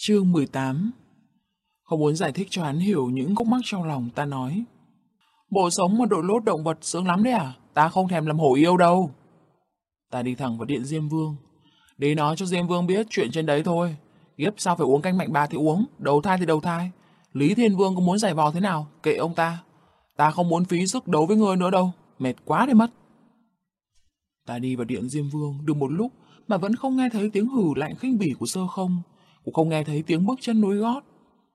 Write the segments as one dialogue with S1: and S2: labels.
S1: Chương 18 Không muốn giải thích cho hắn hiểu những khúc mắc trong lòng ta nói. Bộ sống mà đội lốt động vật sướng lắm đấy à? Ta không thèm làm hổ yêu đâu. Ta đi thẳng vào điện Diêm Vương. để nói cho Diêm Vương biết chuyện trên đấy thôi. Ghiếp sao phải uống canh mạnh bà thì uống, đầu thai thì đầu thai. Lý Thiên Vương có muốn giải vò thế nào, kệ ông ta. Ta không muốn phí sức đấu với người nữa đâu, mệt quá đi mất. Ta đi vào điện Diêm Vương được một lúc mà vẫn không nghe thấy tiếng hừ lạnh khinh bỉ của sơ không, cũng không nghe thấy tiếng bước chân nối gót.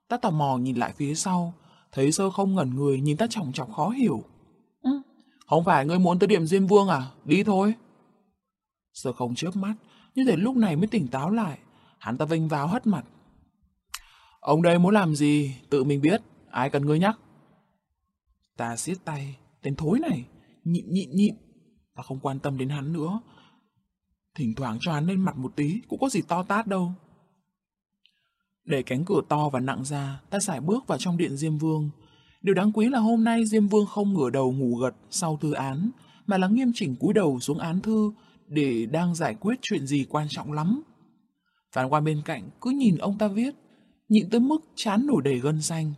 S1: Ta tò mò nhìn lại phía sau, thấy sơ không ngẩn người nhìn ta chòng chọc khó hiểu. Ừ, không phải ngươi muốn tới điểm Diêm Vương à? Đi thôi. Sơ không chớp mắt, như thể lúc này mới tỉnh táo lại. Hắn ta vênh vào hất mặt. Ông đây muốn làm gì, tự mình biết, ai cần ngươi nhắc. Ta siết tay, tên thối này, nhịn nhịn nhịn. Ta không quan tâm đến hắn nữa. Thỉnh thoảng cho hắn lên mặt một tí, cũng có gì to tát đâu. Để cánh cửa to và nặng ra, ta sải bước vào trong điện Diêm Vương. Điều đáng quý là hôm nay Diêm Vương không ngửa đầu ngủ gật sau thư án, mà là nghiêm chỉnh cúi đầu xuống án thư để đang giải quyết chuyện gì quan trọng lắm. Phán quan bên cạnh cứ nhìn ông ta viết, nhịn tới mức chán nổi đầy gân xanh.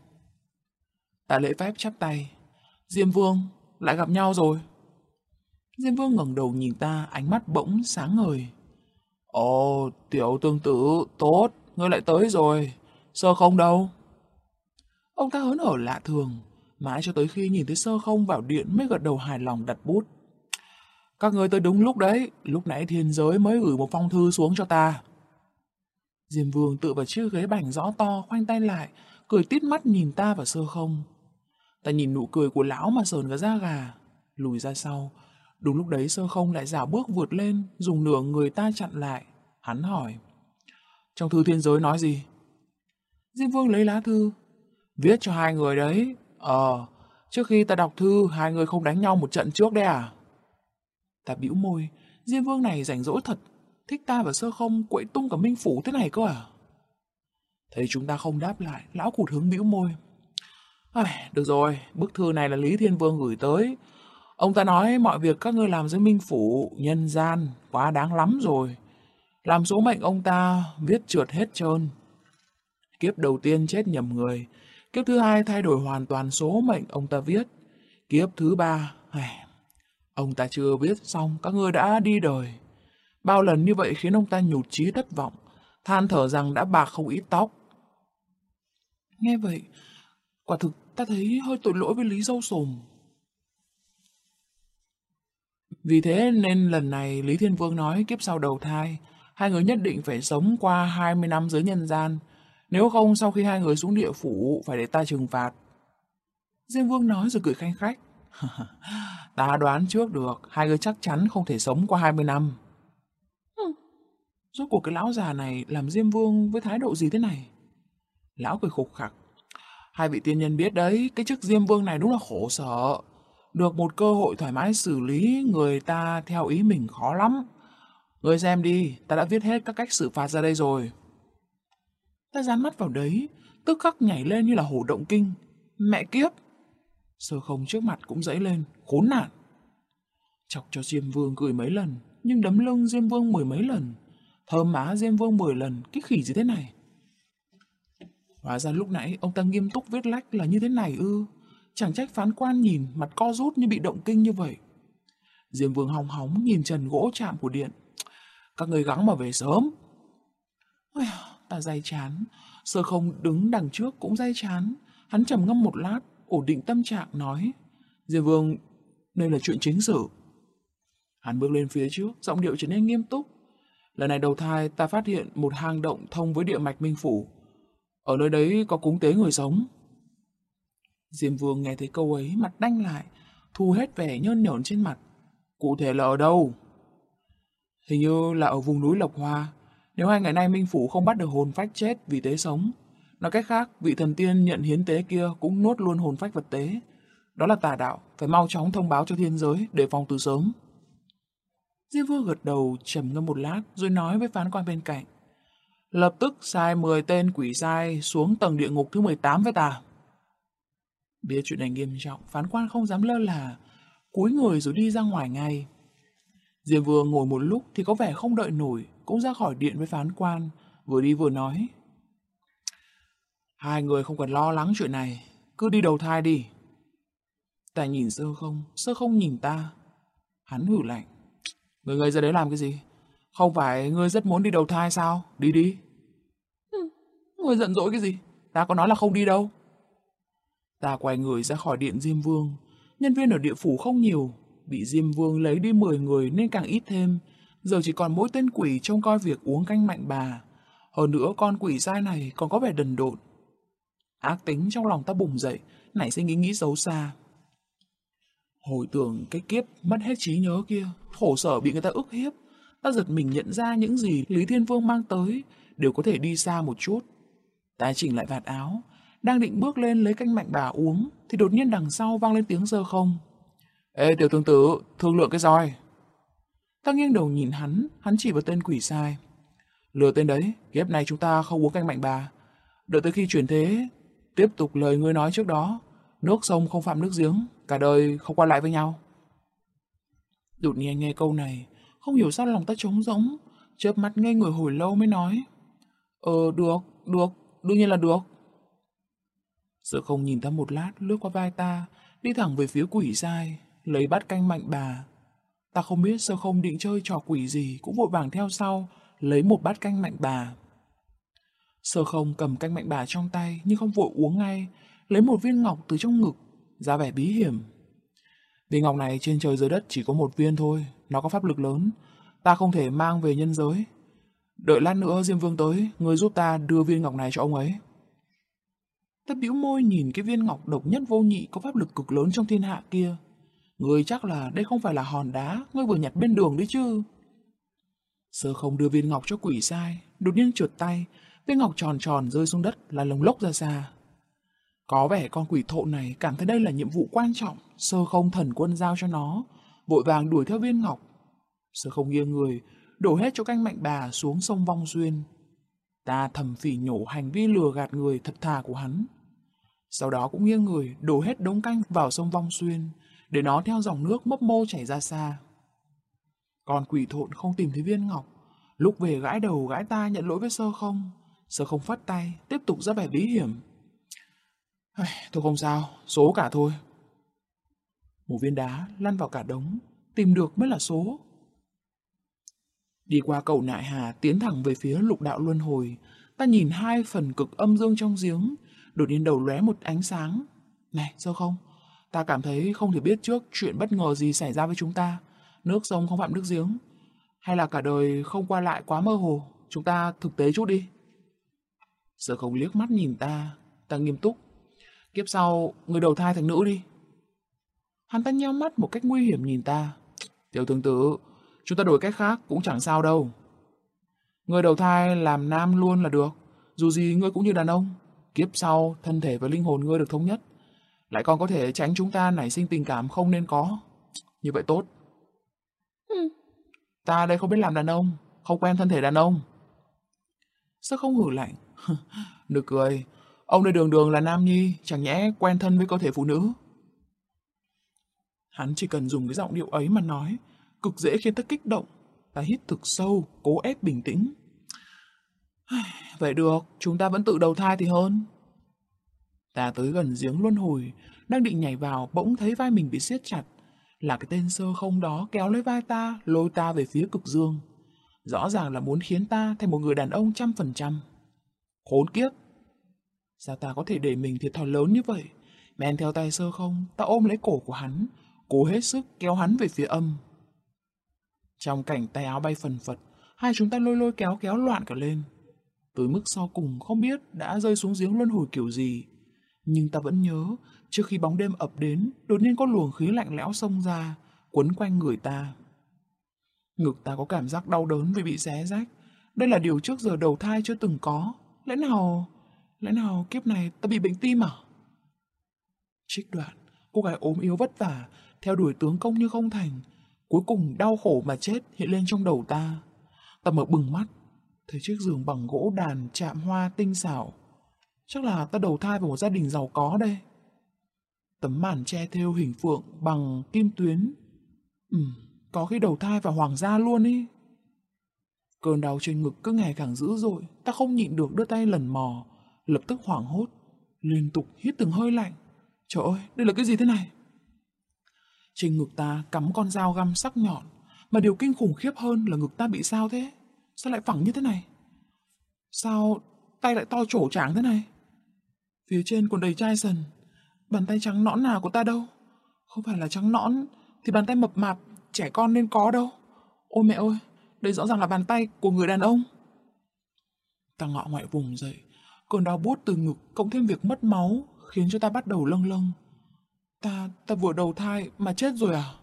S1: Ta lễ phép chắp tay. Diêm Vương, lại gặp nhau rồi. Diêm Vương ngẩng đầu nhìn ta, ánh mắt bỗng sáng ngời. Ồ, tiểu tương tử, tốt, ngươi lại tới rồi. Sơ không đâu? Ông ta hớn hở lạ thường, mãi cho tới khi nhìn thấy sơ không vào điện mới gật đầu hài lòng đặt bút. Các người tới đúng lúc đấy, lúc nãy thiên giới mới gửi một phong thư xuống cho ta. Diêm Vương tự vào chiếc ghế bành rõ to, khoanh tay lại, cười tít mắt nhìn ta và sơ không. Ta nhìn nụ cười của lão mà sờn cả da gà, lùi ra sau. Đúng lúc đấy sơ không lại giả bước vượt lên, dùng nửa người ta chặn lại. Hắn hỏi. Trong thư thiên giới nói gì? Diêm Vương lấy lá thư. Viết cho hai người đấy. Ờ, trước khi ta đọc thư, hai người không đánh nhau một trận trước đấy à? Ta bĩu môi, Diêm Vương này rảnh rỗi thật, thích ta và sơ không quậy tung cả minh phủ thế này cơ à? Thấy chúng ta không đáp lại, lão cụt hướng bĩu môi. À, được rồi, bức thư này là Lý Thiên Vương gửi tới. Ông ta nói mọi việc các ngươi làm dưới minh phủ, nhân gian, quá đáng lắm rồi. Làm số mệnh ông ta viết trượt hết trơn. Kiếp đầu tiên chết nhầm người, kiếp thứ hai thay đổi hoàn toàn số mệnh ông ta viết. Kiếp thứ ba, ông ta chưa viết xong, các ngươi đã đi đời. Bao lần như vậy khiến ông ta nhụt chí thất vọng, than thở rằng đã bạc không ít tóc. Nghe vậy, quả thực ta thấy hơi tội lỗi với Lý Dâu Sồm. Vì thế nên lần này Lý Thiên Vương nói kiếp sau đầu thai, hai người nhất định phải sống qua 20 năm dưới nhân gian, nếu không sau khi hai người xuống địa phủ phải để ta trừng phạt. Diêm Vương nói rồi cười khanh khách. ta đoán trước được, hai người chắc chắn không thể sống qua 20 năm. Rốt cuộc cái lão già này làm Diêm Vương với thái độ gì thế này? Lão cười khục khặc. Hai vị tiên nhân biết đấy, cái chức Diêm Vương này đúng là khổ sở. Được một cơ hội thoải mái xử lý người ta theo ý mình khó lắm. Người xem đi, ta đã viết hết các cách xử phạt ra đây rồi. Ta dán mắt vào đấy, tức khắc nhảy lên như là hổ động kinh. Mẹ kiếp! Sơ không trước mặt cũng dẫy lên, khốn nạn. Chọc cho Diêm Vương cười mấy lần, nhưng đấm lưng Diêm Vương mười mấy lần. Thơm má Diêm Vương mười lần, cái khỉ gì thế này? Hóa ra lúc nãy ông ta nghiêm túc viết lách là như thế này ư. Chẳng trách phán quan nhìn mặt co rút như bị động kinh như vậy. Diêm Vương hòng hóng nhìn trần gỗ chạm của điện. Các người gắng mà về sớm. Ôi, ta dây chán. Sơ không đứng đằng trước cũng dây chán. Hắn trầm ngâm một lát, ổn định tâm trạng nói. Diêm Vương, đây là chuyện chính sự. Hắn bước lên phía trước, giọng điệu trở nên nghiêm túc. Lần này đầu thai ta phát hiện một hang động thông với địa mạch minh phủ. Ở nơi đấy có cúng tế người sống. Diêm Vương nghe thấy câu ấy mặt đanh lại, thu hết vẻ nhơn nhởn trên mặt. Cụ thể là ở đâu? Hình như là ở vùng núi Lộc Hoa. Nếu hai ngày nay Minh Phủ không bắt được hồn phách chết vì tế sống, nói cách khác, vị thần tiên nhận hiến tế kia cũng nuốt luôn hồn phách vật tế. Đó là tà đạo, phải mau chóng thông báo cho thiên giới để phòng từ sớm. Diêm Vương gật đầu trầm ngâm một lát rồi nói với phán quan bên cạnh. Lập tức sai 10 tên quỷ sai xuống tầng địa ngục thứ 18 với ta. Biết chuyện này nghiêm trọng, phán quan không dám lơ là, cúi người rồi đi ra ngoài ngay. Diêm Vương ngồi một lúc thì có vẻ không đợi nổi, cũng ra khỏi điện với phán quan, vừa đi vừa nói. Hai người không cần lo lắng chuyện này, cứ đi đầu thai đi. Ta nhìn sơ không, sơ không nhìn ta. Hắn hử lạnh. Người người ra đấy làm cái gì? Không phải ngươi rất muốn đi đầu thai sao? Đi đi. Ừ, ngươi giận dỗi cái gì? Ta có nói là không đi đâu. Ta quay người ra khỏi điện Diêm Vương. Nhân viên ở địa phủ không nhiều. Bị Diêm Vương lấy đi 10 người nên càng ít thêm. Giờ chỉ còn mỗi tên quỷ trông coi việc uống canh mạnh bà. Hơn nữa con quỷ sai này còn có vẻ đần độn. Ác tính trong lòng ta bùng dậy, nảy sinh ý nghĩ xấu xa. Hồi tưởng cái kiếp mất hết trí nhớ kia, khổ sở bị người ta ức hiếp. Ta giật mình nhận ra những gì Lý Thiên Vương mang tới đều có thể đi xa một chút. Ta chỉnh lại vạt áo, đang định bước lên lấy canh mạnh bà uống, thì đột nhiên đằng sau vang lên tiếng sơ không. Ê tiểu tương tử, thương lượng cái roi. Ta nghiêng đầu nhìn hắn, hắn chỉ vào tên quỷ sai. Lừa tên đấy, ghép này chúng ta không uống canh mạnh bà. Đợi tới khi chuyển thế, tiếp tục lời ngươi nói trước đó. Nước sông không phạm nước giếng, cả đời không qua lại với nhau. Đột nhiên nghe câu này, không hiểu sao lòng ta trống rỗng, chớp mắt ngây người hồi lâu mới nói. Ờ, được, được, đương nhiên là được. Sợ không nhìn ta một lát, lướt qua vai ta, đi thẳng về phía quỷ sai, lấy bát canh mạnh bà. Ta không biết sơ không định chơi trò quỷ gì, cũng vội vàng theo sau, lấy một bát canh mạnh bà. Sơ không cầm canh mạnh bà trong tay nhưng không vội uống ngay, lấy một viên ngọc từ trong ngực, ra vẻ bí hiểm. Viên ngọc này trên trời dưới đất chỉ có một viên thôi, nó có pháp lực lớn, ta không thể mang về nhân giới. Đợi lát nữa Diêm Vương tới, người giúp ta đưa viên ngọc này cho ông ấy. Ta bĩu môi nhìn cái viên ngọc độc nhất vô nhị có pháp lực cực lớn trong thiên hạ kia. Người chắc là đây không phải là hòn đá, ngươi vừa nhặt bên đường đấy chứ. Sơ không đưa viên ngọc cho quỷ sai, đột nhiên trượt tay, viên ngọc tròn tròn rơi xuống đất là lồng lốc ra xa. Có vẻ con quỷ thộ này cảm thấy đây là nhiệm vụ quan trọng, sơ không thần quân giao cho nó, vội vàng đuổi theo viên ngọc. Sơ không nghiêng người, đổ hết chỗ canh mạnh bà xuống sông Vong Xuyên. Ta thầm phỉ nhổ hành vi lừa gạt người thật thà của hắn. Sau đó cũng nghiêng người, đổ hết đống canh vào sông Vong Xuyên, để nó theo dòng nước mấp mô chảy ra xa. Còn quỷ thộn không tìm thấy viên ngọc, lúc về gãi đầu gãi ta nhận lỗi với sơ không, sơ không phát tay, tiếp tục ra vẻ bí hiểm. Thôi không sao, số cả thôi. Một viên đá lăn vào cả đống, tìm được mới là số. Đi qua cầu nại hà tiến thẳng về phía lục đạo luân hồi, ta nhìn hai phần cực âm dương trong giếng, đột nhiên đầu lóe một ánh sáng. Này, sơ không? Ta cảm thấy không thể biết trước chuyện bất ngờ gì xảy ra với chúng ta. Nước sông không phạm nước giếng. Hay là cả đời không qua lại quá mơ hồ. Chúng ta thực tế chút đi. sở không liếc mắt nhìn ta. Ta nghiêm túc. Kiếp sau, người đầu thai thành nữ đi. Hắn ta nheo mắt một cách nguy hiểm nhìn ta. Tiểu tương tử, chúng ta đổi cách khác cũng chẳng sao đâu. Người đầu thai làm nam luôn là được. Dù gì ngươi cũng như đàn ông. Kiếp sau, thân thể và linh hồn ngươi được thống nhất. Lại còn có thể tránh chúng ta nảy sinh tình cảm không nên có. Như vậy tốt. Ừ. Ta đây không biết làm đàn ông, không quen thân thể đàn ông. Sao không hử lạnh? Được cười, ông đây đường đường là nam nhi, chẳng nhẽ quen thân với cơ thể phụ nữ. Hắn chỉ cần dùng cái giọng điệu ấy mà nói, cực dễ khiến ta kích động. Ta hít thực sâu, cố ép bình tĩnh. Vậy được, chúng ta vẫn tự đầu thai thì hơn. Ta tới gần giếng luân hồi, đang định nhảy vào, bỗng thấy vai mình bị siết chặt. Là cái tên sơ không đó kéo lấy vai ta, lôi ta về phía cực dương. Rõ ràng là muốn khiến ta thành một người đàn ông trăm phần trăm. Khốn kiếp! Sao ta có thể để mình thiệt thòi lớn như vậy? Men theo tay sơ không, ta ôm lấy cổ của hắn, cố hết sức kéo hắn về phía âm. Trong cảnh tay áo bay phần phật, hai chúng ta lôi lôi kéo kéo loạn cả lên. Tới mức sau cùng không biết đã rơi xuống giếng luân hồi kiểu gì. Nhưng ta vẫn nhớ, trước khi bóng đêm ập đến, đột nhiên có luồng khí lạnh lẽo xông ra, quấn quanh người ta. Ngực ta có cảm giác đau đớn vì bị xé rách. Đây là điều trước giờ đầu thai chưa từng có. Lẽ nào... Lẽ nào kiếp này ta bị bệnh tim à? Trích đoạn, cô gái ốm yếu vất vả, theo đuổi tướng công như không thành. Cuối cùng đau khổ mà chết hiện lên trong đầu ta. Ta mở bừng mắt, thấy chiếc giường bằng gỗ đàn chạm hoa tinh xảo. Chắc là ta đầu thai vào một gia đình giàu có đây. Tấm màn che theo hình phượng bằng kim tuyến. Ừ, có khi đầu thai vào hoàng gia luôn ý. Cơn đau trên ngực cứ ngày càng dữ dội, ta không nhịn được đưa tay lần mò, lập tức hoảng hốt, liên tục hít từng hơi lạnh. Trời ơi, đây là cái gì thế này? Trên ngực ta cắm con dao găm sắc nhọn, mà điều kinh khủng khiếp hơn là ngực ta bị sao thế? Sao lại phẳng như thế này? Sao tay lại to trổ tráng thế này? Phía trên còn đầy chai sần, bàn tay trắng nõn nào của ta đâu? Không phải là trắng nõn, thì bàn tay mập mạp, trẻ con nên có đâu. Ôi mẹ ơi, đây rõ ràng là bàn tay của người đàn ông. Ta ngọ ngoại vùng dậy, cơn đau bút từ ngực cộng thêm việc mất máu khiến cho ta bắt đầu lâng lâng. Ta, ta vừa đầu thai mà chết rồi à?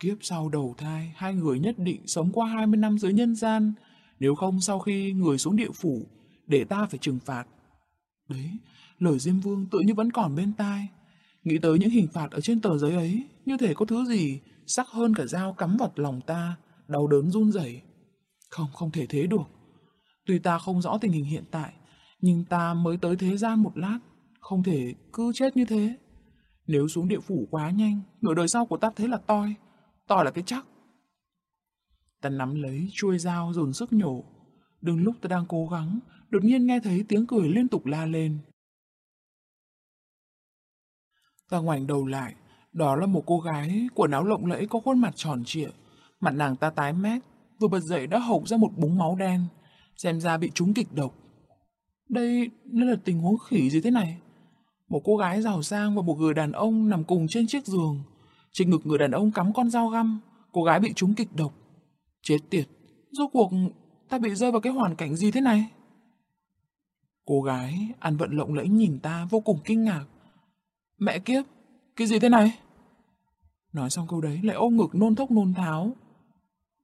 S1: Kiếp sau đầu thai, hai người nhất định sống qua 20 năm dưới nhân gian, nếu không sau khi người xuống địa phủ, để ta phải trừng phạt. Đấy, lời Diêm Vương tự như vẫn còn bên tai. Nghĩ tới những hình phạt ở trên tờ giấy ấy, như thể có thứ gì sắc hơn cả dao cắm vào lòng ta, đau đớn run rẩy. Không, không thể thế được. Tuy ta không rõ tình hình hiện tại, nhưng ta mới tới thế gian một lát, không thể cứ chết như thế. Nếu xuống địa phủ quá nhanh, nửa đời sau của ta thế là toi, toi là cái chắc. Ta nắm lấy chuôi dao dồn sức nhổ. Đừng lúc ta đang cố gắng, đột nhiên nghe thấy tiếng cười liên tục la lên. Ta ngoảnh đầu lại, đó là một cô gái, quần áo lộng lẫy có khuôn mặt tròn trịa. Mặt nàng ta tái mét, vừa bật dậy đã hộc ra một búng máu đen, xem ra bị trúng kịch độc. Đây, đây là tình huống khỉ gì thế này? Một cô gái giàu sang và một người đàn ông nằm cùng trên chiếc giường. Trên ngực người đàn ông cắm con dao găm, cô gái bị trúng kịch độc. Chết tiệt, rốt cuộc ta bị rơi vào cái hoàn cảnh gì thế này? Cô gái ăn vận lộng lẫy nhìn ta vô cùng kinh ngạc. Mẹ kiếp, cái gì thế này? Nói xong câu đấy lại ôm ngực nôn thốc nôn tháo.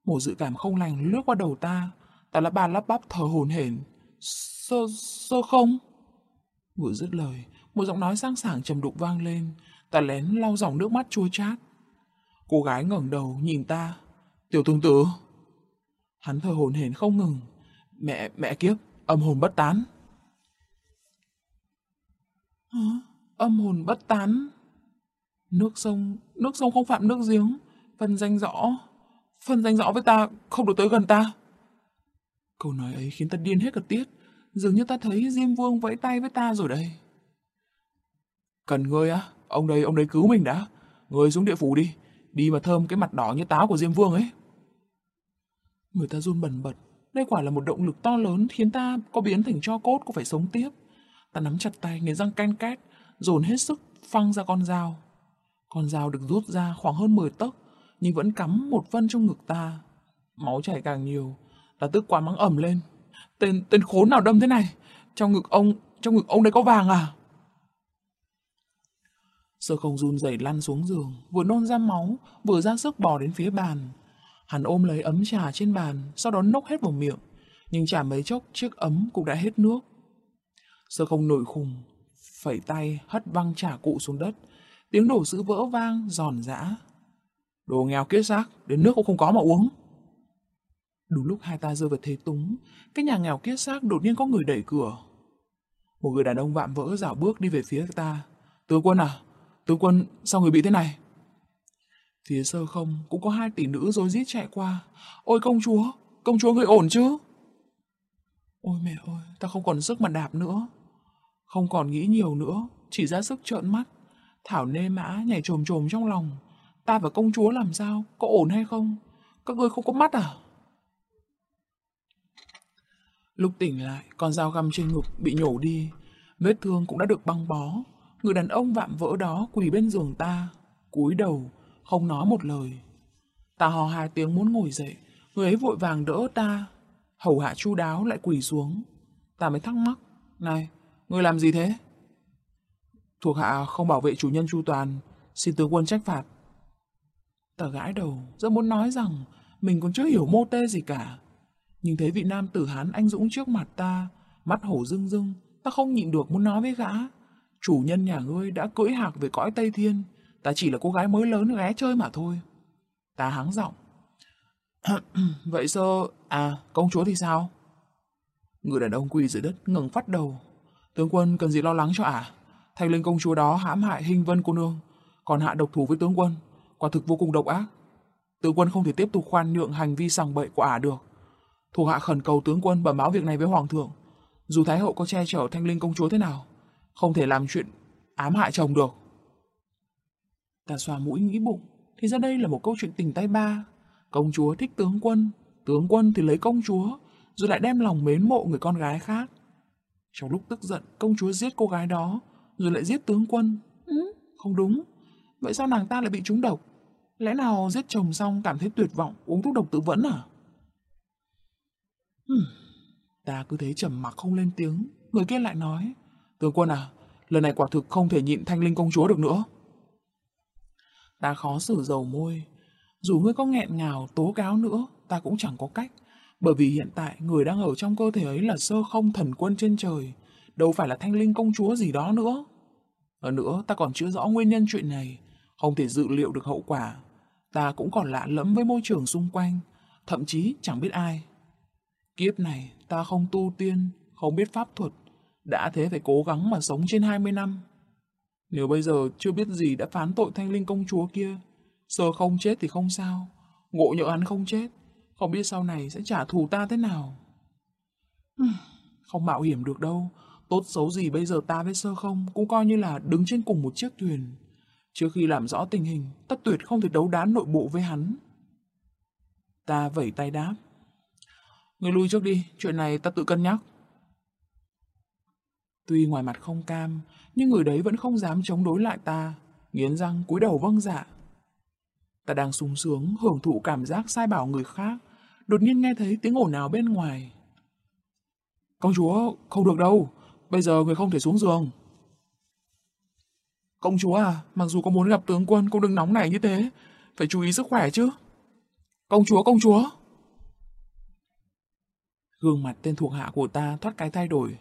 S1: Một dự cảm không lành lướt qua đầu ta, ta là bà lắp bắp thở hồn hển. Sơ, sơ không? Vừa dứt lời, một giọng nói sang sảng trầm đục vang lên, ta lén lau dòng nước mắt chua chát. Cô gái ngẩng đầu nhìn ta. Tiểu tương tử. Hắn thở hồn hển không ngừng. Mẹ, mẹ kiếp, âm hồn bất tán. Hả? Âm hồn bất tán? Nước sông, nước sông không phạm nước giếng. Phần danh rõ, phần danh rõ với ta, không được tới gần ta. Câu nói ấy khiến ta điên hết cả tiết. Dường như ta thấy Diêm Vương vẫy tay với ta rồi đây. Cần ngươi á, ông đây, ông đây cứu mình đã. Ngươi xuống địa phủ đi, đi mà thơm cái mặt đỏ như táo của Diêm Vương ấy. Người ta run bần bật, đây quả là một động lực to lớn khiến ta có biến thành cho cốt cũng phải sống tiếp. Ta nắm chặt tay, nghiến răng canh két, dồn hết sức phăng ra con dao. Con dao được rút ra khoảng hơn 10 tấc, nhưng vẫn cắm một vân trong ngực ta. Máu chảy càng nhiều, ta tức quá mắng ẩm lên. Tên tên khốn nào đâm thế này? Trong ngực ông, trong ngực ông đấy có vàng à? Sơ không run rẩy lăn xuống giường, vừa nôn ra máu, vừa ra sức bò đến phía bàn. Hắn ôm lấy ấm trà trên bàn, sau đó nốc hết vào miệng. Nhưng chả mấy chốc chiếc ấm cũng đã hết nước. Sơ không nổi khùng, phẩy tay hất văng trả cụ xuống đất. Tiếng đổ sữa vỡ vang, giòn giã. Đồ nghèo kiết xác, đến nước cũng không có mà uống. Đúng lúc hai ta rơi vào thế túng, cái nhà nghèo kiết xác đột nhiên có người đẩy cửa. Một người đàn ông vạm vỡ dạo bước đi về phía ta. Tướng quân à, tướng quân sao người bị thế này? Phía sơ không cũng có hai tỷ nữ rối rít chạy qua. Ôi công chúa, công chúa người ổn chứ? Ôi mẹ ơi, ta không còn sức mà đạp nữa. Không còn nghĩ nhiều nữa, chỉ ra sức trợn mắt. Thảo nê mã nhảy trồm trồm trong lòng. Ta và công chúa làm sao, có ổn hay không? Các ngươi không có mắt à? Lúc tỉnh lại, con dao găm trên ngực bị nhổ đi. Vết thương cũng đã được băng bó. Người đàn ông vạm vỡ đó quỳ bên giường ta, cúi đầu, không nói một lời. Ta hò hai tiếng muốn ngồi dậy, người ấy vội vàng đỡ ta. Hầu hạ chu đáo lại quỳ xuống. Ta mới thắc mắc. Này, người làm gì thế? Thuộc hạ không bảo vệ chủ nhân chu toàn, xin tướng quân trách phạt. Ta gãi đầu, rất muốn nói rằng mình còn chưa hiểu mô tê gì cả. Nhưng thấy vị nam tử hán anh dũng trước mặt ta, mắt hổ rưng rưng, ta không nhịn được muốn nói với gã. Chủ nhân nhà ngươi đã cưỡi hạc về cõi Tây Thiên, ta chỉ là cô gái mới lớn ghé chơi mà thôi. Ta háng giọng. Vậy sơ, à, công chúa thì sao? Người đàn ông quỳ dưới đất ngừng phát đầu. Tướng quân cần gì lo lắng cho ả? À? Thanh linh công chúa đó hãm hại hình vân cô nương, còn hạ độc thủ với tướng quân, quả thực vô cùng độc ác. Tướng quân không thể tiếp tục khoan nhượng hành vi sằng bậy của ả được. Thuộc hạ khẩn cầu tướng quân bẩm báo việc này với hoàng thượng. Dù Thái Hậu có che chở thanh linh công chúa thế nào, không thể làm chuyện ám hại chồng được. Ta xoa mũi nghĩ bụng, thì ra đây là một câu chuyện tình tay ba. Công chúa thích tướng quân, tướng quân thì lấy công chúa, rồi lại đem lòng mến mộ người con gái khác. Trong lúc tức giận, công chúa giết cô gái đó, rồi lại giết tướng quân. Ừ, không đúng. Vậy sao nàng ta lại bị trúng độc? Lẽ nào giết chồng xong cảm thấy tuyệt vọng, uống thuốc độc tự vẫn à? Hmm. Ta cứ thấy trầm mặc không lên tiếng, người kia lại nói. Tướng quân à, lần này quả thực không thể nhịn thanh linh công chúa được nữa. Ta khó xử dầu môi. Dù ngươi có nghẹn ngào, tố cáo nữa, ta cũng chẳng có cách. Bởi vì hiện tại người đang ở trong cơ thể ấy là sơ không thần quân trên trời, đâu phải là thanh linh công chúa gì đó nữa. Hơn nữa, ta còn chưa rõ nguyên nhân chuyện này, không thể dự liệu được hậu quả. Ta cũng còn lạ lẫm với môi trường xung quanh, thậm chí chẳng biết ai. Kiếp này, ta không tu tiên, không biết pháp thuật, đã thế phải cố gắng mà sống trên 20 năm. Nếu bây giờ chưa biết gì đã phán tội thanh linh công chúa kia, sơ không chết thì không sao, ngộ nhỡ hắn không chết, không biết sau này sẽ trả thù ta thế nào. Không mạo hiểm được đâu, tốt xấu gì bây giờ ta với sơ không cũng coi như là đứng trên cùng một chiếc thuyền. Trước khi làm rõ tình hình, tất tuyệt không thể đấu đán nội bộ với hắn. Ta vẩy tay đáp. Người lui trước đi, chuyện này ta tự cân nhắc. Tuy ngoài mặt không cam, nhưng người đấy vẫn không dám chống đối lại ta, nghiến răng cúi đầu vâng dạ. Ta đang sung sướng, hưởng thụ cảm giác sai bảo người khác, đột nhiên nghe thấy tiếng ồn nào bên ngoài. Công chúa, không được đâu, bây giờ người không thể xuống giường. Công chúa à, mặc dù có muốn gặp tướng quân cũng đừng nóng nảy như thế, phải chú ý sức khỏe chứ. Công chúa, công chúa. Gương mặt tên thuộc hạ của ta thoát cái thay đổi.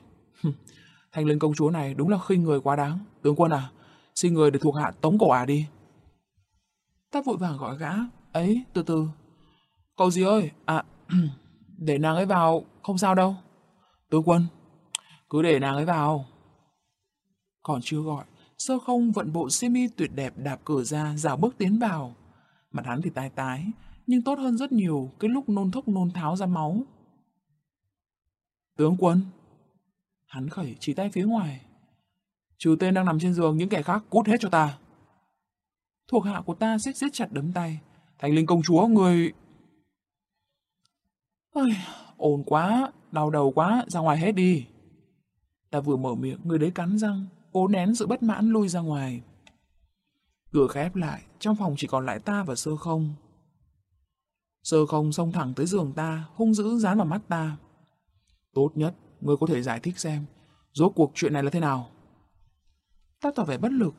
S1: Thanh linh công chúa này đúng là khinh người quá đáng. Tướng quân à, xin người để thuộc hạ tống cổ à đi. Ta vội vàng gọi gã. Ấy, từ từ. Cậu gì ơi, à, để nàng ấy vào, không sao đâu. Tướng quân, cứ để nàng ấy vào. Còn chưa gọi, sơ không vận bộ semi tuyệt đẹp đạp cửa ra, rào bước tiến vào. Mặt hắn thì tái tái, nhưng tốt hơn rất nhiều cái lúc nôn thốc nôn tháo ra máu. Tướng quân. Hắn khẩy chỉ tay phía ngoài. Trừ tên đang nằm trên giường, những kẻ khác cút hết cho ta. Thuộc hạ của ta siết siết chặt đấm tay. Thành linh công chúa, người... Ôi, ồn quá, đau đầu quá, ra ngoài hết đi. Ta vừa mở miệng, người đấy cắn răng, cố nén sự bất mãn lui ra ngoài. Cửa khép lại, trong phòng chỉ còn lại ta và sơ không. Sơ không xông thẳng tới giường ta, hung dữ dán vào mắt ta. Tốt nhất, ngươi có thể giải thích xem, rốt cuộc chuyện này là thế nào? Ta tỏ vẻ bất lực.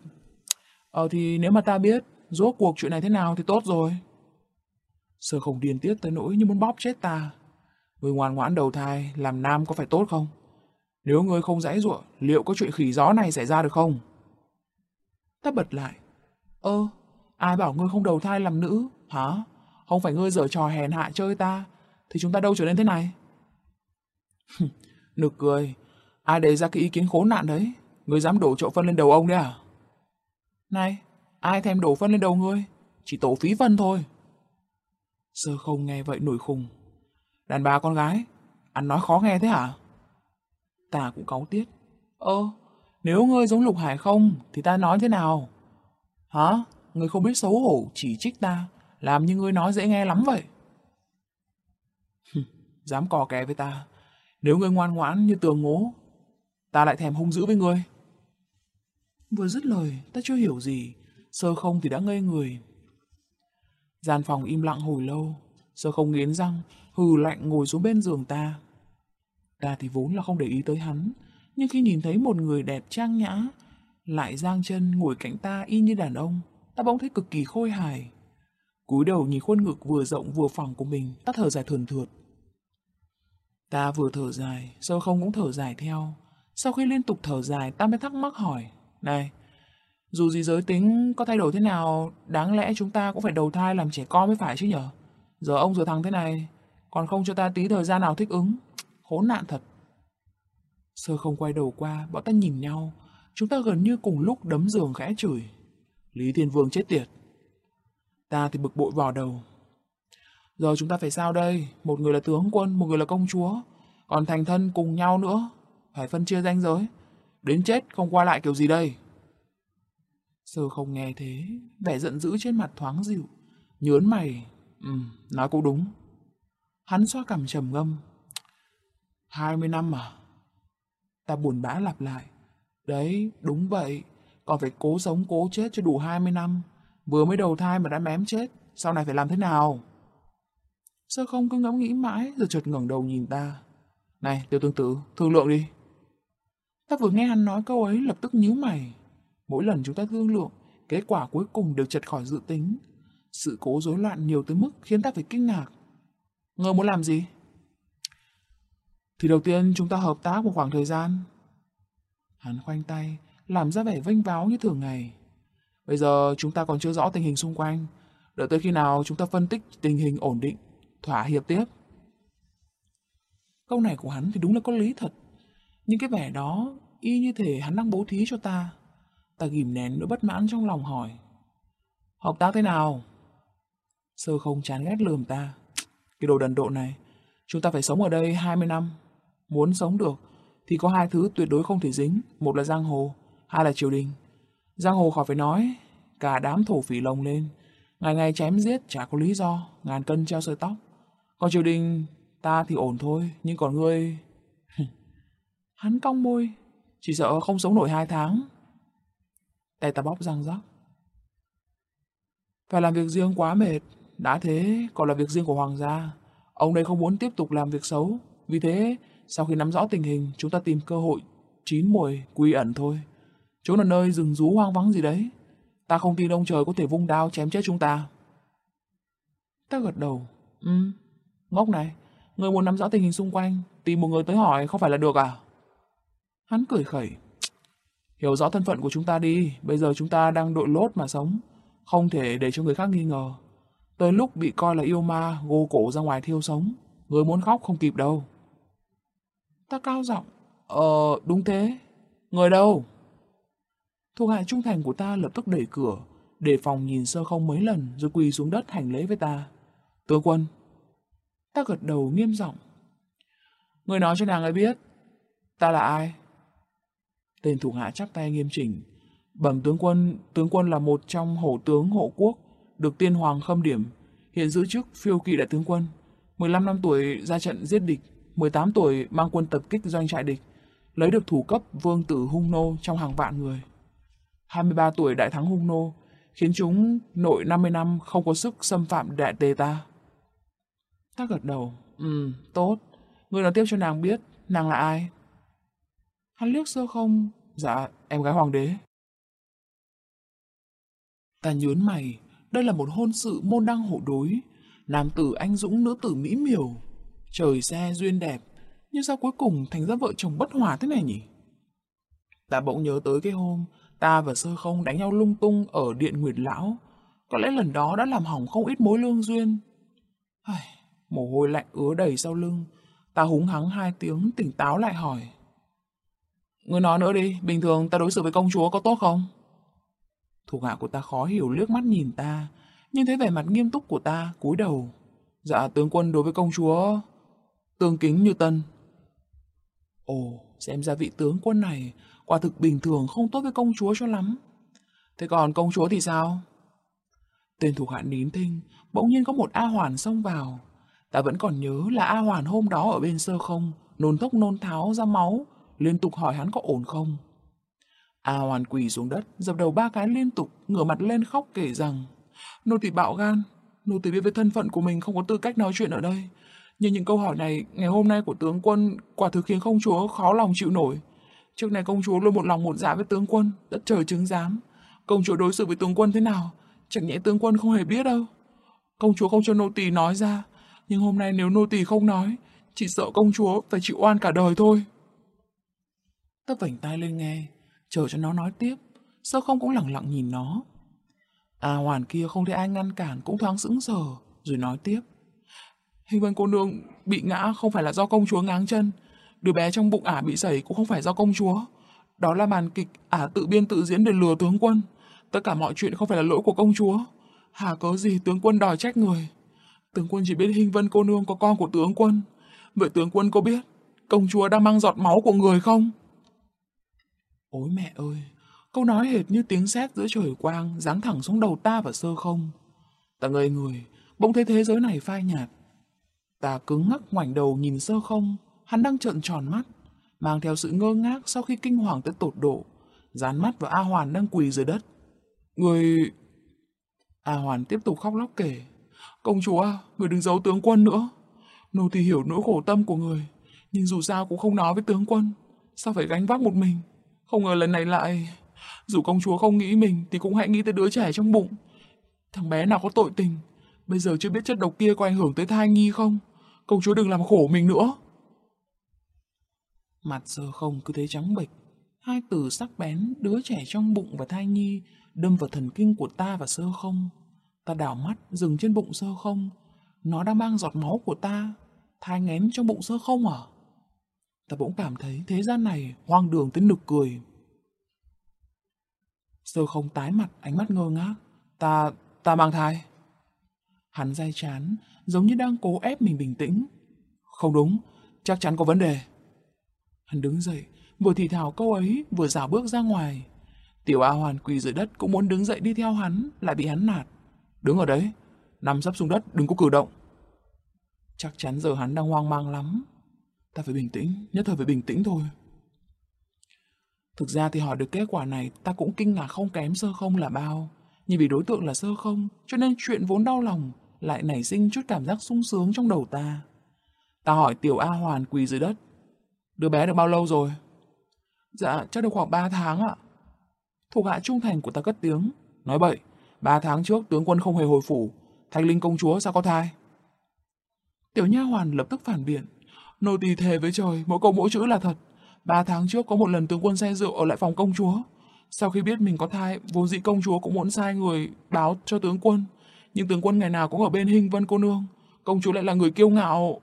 S1: Ờ thì nếu mà ta biết, rốt cuộc chuyện này thế nào thì tốt rồi. Sơ không điên tiết tới nỗi như muốn bóp chết ta. Ngươi ngoan ngoãn đầu thai, làm nam có phải tốt không? Nếu ngươi không dãy ruộng, liệu có chuyện khỉ gió này xảy ra được không? Ta bật lại. Ơ, ai bảo ngươi không đầu thai làm nữ, hả? Không phải ngươi dở trò hèn hạ chơi ta, thì chúng ta đâu trở nên thế này? Nực cười. Ai đề ra cái ý kiến khốn nạn đấy? Ngươi dám đổ chậu phân lên đầu ông đấy à? Này, ai thèm đổ phân lên đầu ngươi? Chỉ tổ phí phân thôi. Sơ không nghe vậy nổi khùng. Đàn bà con gái, ăn nói khó nghe thế hả? Ta cũng cáu tiết. Ơ, nếu ngươi giống Lục Hải không, thì ta nói thế nào? Hả? Ngươi không biết xấu hổ chỉ trích ta, làm như ngươi nói dễ nghe lắm vậy. Dám cò kè với ta, nếu ngươi ngoan ngoãn như tường ngố, ta lại thèm hung dữ với ngươi. Vừa dứt lời, ta chưa hiểu gì, sơ không thì đã ngây người. Gian phòng im lặng hồi lâu, sơ không nghiến răng, hừ lạnh ngồi xuống bên giường ta. Ta thì vốn là không để ý tới hắn, nhưng khi nhìn thấy một người đẹp trang nhã, lại giang chân ngồi cạnh ta y như đàn ông, ta bỗng thấy cực kỳ khôi hài. cúi đầu nhìn khuôn ngực vừa rộng vừa phẳng của mình, ta thở dài thườn thượt. Ta vừa thở dài, sơ không cũng thở dài theo. Sau khi liên tục thở dài, ta mới thắc mắc hỏi. Này, dù gì giới tính có thay đổi thế nào, đáng lẽ chúng ta cũng phải đầu thai làm trẻ con mới phải chứ nhở? Giờ ông rồi thằng thế này, còn không cho ta tí thời gian nào thích ứng. Khốn nạn thật. Sơ không quay đầu qua, bọn ta nhìn nhau. Chúng ta gần như cùng lúc đấm giường khẽ chửi. Lý Thiên Vương chết tiệt. Ta thì bực bội vò đầu. Giờ chúng ta phải sao đây? Một người là tướng quân, một người là công chúa. Còn thành thân cùng nhau nữa. phải phân chia danh giới. Đến chết không qua lại kiểu gì đây? Sơ không nghe thế, vẻ giận dữ trên mặt thoáng dịu, nhớn mày, ừ, nói cũng đúng. Hắn xoa cằm trầm ngâm. Hai mươi năm à? Ta buồn bã lặp lại. Đấy, đúng vậy, còn phải cố sống cố chết cho đủ 20 năm. Vừa mới đầu thai mà đã mém chết, sau này phải làm thế nào? Sơ không cứ ngẫm nghĩ mãi rồi chợt ngẩng đầu nhìn ta. Này, tiêu tương tử, thương lượng đi. Ta vừa nghe hắn nói câu ấy lập tức nhíu mày. Mỗi lần chúng ta thương lượng, kết quả cuối cùng đều chật khỏi dự tính. Sự cố rối loạn nhiều tới mức khiến ta phải kinh ngạc. Ngươi muốn làm gì? Thì đầu tiên chúng ta hợp tác một khoảng thời gian. Hắn khoanh tay, làm ra vẻ vênh váo như thường ngày. Bây giờ chúng ta còn chưa rõ tình hình xung quanh. Đợi tới khi nào chúng ta phân tích tình hình ổn định, thỏa hiệp tiếp. Câu này của hắn thì đúng là có lý thật. Nhưng cái vẻ đó y như thể hắn đang bố thí cho ta. Ta ghim nén nỗi bất mãn trong lòng hỏi. Hợp tác thế nào? Sơ không chán ghét lườm ta. Cái đồ đần độ này, chúng ta phải sống ở đây 20 năm. Muốn sống được thì có hai thứ tuyệt đối không thể dính. Một là giang hồ, hai là triều đình. Giang hồ khỏi phải nói, cả đám thổ phỉ lồng lên. Ngày ngày chém giết chả có lý do, ngàn cân treo sợi tóc. Còn triều đình, ta thì ổn thôi, nhưng còn ngươi... Hắn cong môi, chỉ sợ không sống nổi hai tháng. Tay ta bóp răng rắc. Phải làm việc riêng quá mệt, đã thế còn là việc riêng của hoàng gia. Ông đây không muốn tiếp tục làm việc xấu, vì thế sau khi nắm rõ tình hình chúng ta tìm cơ hội chín mùi quy ẩn thôi. Chỗ là nơi rừng rú hoang vắng gì đấy. Ta không tin ông trời có thể vung đao chém chết chúng ta. Ta gật đầu. Ừ, ngốc này, người muốn nắm rõ tình hình xung quanh, tìm một người tới hỏi không phải là được à? Hắn cười khẩy. Hiểu rõ thân phận của chúng ta đi, bây giờ chúng ta đang đội lốt mà sống. Không thể để cho người khác nghi ngờ. Tới lúc bị coi là yêu ma, gô cổ ra ngoài thiêu sống. Người muốn khóc không kịp đâu. Ta cao giọng. Ờ, đúng thế. Người đâu? Thuộc hạ trung thành của ta lập tức đẩy cửa, để phòng nhìn sơ không mấy lần rồi quỳ xuống đất hành lễ với ta. Tướng quân. Ta gật đầu nghiêm giọng. Người nói cho nàng ấy biết, ta là ai? Tên thủ hạ chắp tay nghiêm chỉnh. Bẩm tướng quân, tướng quân là một trong hổ tướng hộ quốc, được tiên hoàng khâm điểm, hiện giữ chức phiêu kỵ đại tướng quân. 15 năm tuổi ra trận giết địch, 18 tuổi mang quân tập kích doanh trại địch, lấy được thủ cấp vương tử hung nô trong hàng vạn người. 23 tuổi đại thắng hung nô, khiến chúng nội 50 năm không có sức xâm phạm đại tề ta. Ta gật đầu, ừ, tốt, người nói tiếp cho nàng biết, nàng là ai? Hắn liếc sơ không, dạ, em gái hoàng đế. Ta nhớn mày, đây là một hôn sự môn đăng hộ đối, nam tử anh dũng nữ tử mỹ miều, trời xe duyên đẹp, nhưng sao cuối cùng thành ra vợ chồng bất hòa thế này nhỉ? Ta bỗng nhớ tới cái hôm Ta và sơ không đánh nhau lung tung ở điện Nguyệt Lão. Có lẽ lần đó đã làm hỏng không ít mối lương duyên. Ai, mồ hôi lạnh ứa đầy sau lưng. Ta húng hắng hai tiếng tỉnh táo lại hỏi. Ngươi nói nữa đi, bình thường ta đối xử với công chúa có tốt không? Thuộc hạ của ta khó hiểu liếc mắt nhìn ta, nhưng thấy vẻ mặt nghiêm túc của ta, cúi đầu. Dạ, tướng quân đối với công chúa tương kính như tân. Ồ, xem ra vị tướng quân này quả thực bình thường không tốt với công chúa cho lắm. Thế còn công chúa thì sao? Tên thuộc hạ nín thinh, bỗng nhiên có một A Hoàn xông vào. Ta vẫn còn nhớ là A Hoàn hôm đó ở bên sơ không, nôn thốc nôn tháo ra máu, liên tục hỏi hắn có ổn không. A Hoàn quỳ xuống đất, dập đầu ba cái liên tục, ngửa mặt lên khóc kể rằng Nô tỳ bạo gan, nô tỳ biết với thân phận của mình không có tư cách nói chuyện ở đây. Nhưng những câu hỏi này ngày hôm nay của tướng quân quả thực khiến công chúa khó lòng chịu nổi. Trước này công chúa luôn một lòng một dạ với tướng quân, đất trời chứng giám. Công chúa đối xử với tướng quân thế nào, chẳng nhẽ tướng quân không hề biết đâu. Công chúa không cho nô tỳ nói ra, nhưng hôm nay nếu nô tỳ không nói, chỉ sợ công chúa phải chịu oan cả đời thôi. Tấp vảnh tai lên nghe, chờ cho nó nói tiếp, sơ không cũng lặng lặng nhìn nó. À hoàn kia không thấy ai ngăn cản cũng thoáng sững sờ, rồi nói tiếp. Hình vân cô nương bị ngã không phải là do công chúa ngáng chân, Đứa bé trong bụng ả bị sẩy cũng không phải do công chúa. Đó là màn kịch ả tự biên tự diễn để lừa tướng quân. Tất cả mọi chuyện không phải là lỗi của công chúa. Hà có gì tướng quân đòi trách người. Tướng quân chỉ biết Hình Vân cô nương có con của tướng quân. Vậy tướng quân có biết công chúa đang mang giọt máu của người không? Ôi mẹ ơi, câu nói hệt như tiếng sét giữa trời quang giáng thẳng xuống đầu ta và sơ không. Ta ngây người, bỗng thấy thế giới này phai nhạt. Ta cứng ngắc ngoảnh đầu nhìn sơ không, hắn đang trợn tròn mắt, mang theo sự ngơ ngác sau khi kinh hoàng tới tột độ, dán mắt vào A Hoàn đang quỳ dưới đất. Người... A Hoàn tiếp tục khóc lóc kể. Công chúa, người đừng giấu tướng quân nữa. Nô thì hiểu nỗi khổ tâm của người, nhưng dù sao cũng không nói với tướng quân. Sao phải gánh vác một mình? Không ngờ lần này lại... Dù công chúa không nghĩ mình thì cũng hãy nghĩ tới đứa trẻ trong bụng. Thằng bé nào có tội tình. Bây giờ chưa biết chất độc kia có ảnh hưởng tới thai nhi không? Công chúa đừng làm khổ mình nữa. Mặt giờ không cứ thế trắng bệch. Hai từ sắc bén, đứa trẻ trong bụng và thai nhi đâm vào thần kinh của ta và sơ không. Ta đảo mắt, dừng trên bụng sơ không. Nó đang mang giọt máu của ta, thai ngén trong bụng sơ không à? Ta bỗng cảm thấy thế gian này hoang đường tới nực cười. Sơ không tái mặt, ánh mắt ngơ ngác. Ta, ta mang thai. Hắn day chán, giống như đang cố ép mình bình tĩnh. Không đúng, chắc chắn có vấn đề. Hắn đứng dậy, vừa thì thào câu ấy, vừa dạo bước ra ngoài. Tiểu A Hoàn quỳ dưới đất cũng muốn đứng dậy đi theo hắn, lại bị hắn nạt. Đứng ở đấy, nằm sấp xuống đất, đừng có cử động. Chắc chắn giờ hắn đang hoang mang lắm. Ta phải bình tĩnh, nhất thời phải bình tĩnh thôi. Thực ra thì hỏi được kết quả này, ta cũng kinh ngạc không kém sơ không là bao. Nhưng vì đối tượng là sơ không, cho nên chuyện vốn đau lòng lại nảy sinh chút cảm giác sung sướng trong đầu ta. Ta hỏi tiểu A Hoàn quỳ dưới đất. Đứa bé được bao lâu rồi? Dạ, chắc được khoảng 3 tháng ạ. Thuộc hạ trung thành của ta cất tiếng. Nói bậy, 3 tháng trước tướng quân không hề hồi phủ. Thanh linh công chúa sao có thai? Tiểu nha hoàn lập tức phản biện. Nô tỳ thề với trời, mỗi câu mỗi chữ là thật. Ba tháng trước có một lần tướng quân say rượu ở lại phòng công chúa. Sau khi biết mình có thai, vốn dĩ công chúa cũng muốn sai người báo cho tướng quân. Nhưng tướng quân ngày nào cũng ở bên hình vân cô nương. Công chúa lại là người kiêu ngạo.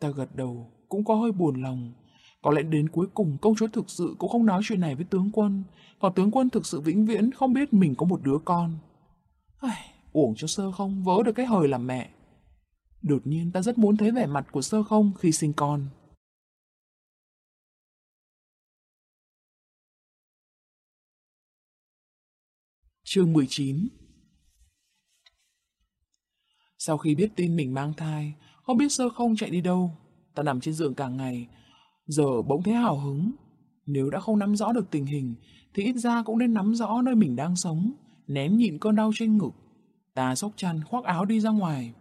S1: Ta gật đầu, cũng có hơi buồn lòng. Có lẽ đến cuối cùng công chúa thực sự cũng không nói chuyện này với tướng quân. Còn tướng quân thực sự vĩnh viễn không biết mình có một đứa con. Ai, uổng cho sơ không vỡ được cái hời làm mẹ. Đột nhiên ta rất muốn thấy vẻ mặt của sơ không khi sinh con. Chương 19 Sau khi biết tin mình mang thai, không biết sơ không chạy đi đâu. Ta nằm trên giường cả ngày, giờ bỗng thấy hào hứng. Nếu đã không nắm rõ được tình hình, thì ít ra cũng nên nắm rõ nơi mình đang sống, nén nhịn cơn đau trên ngực. Ta sốc chăn khoác áo đi ra ngoài.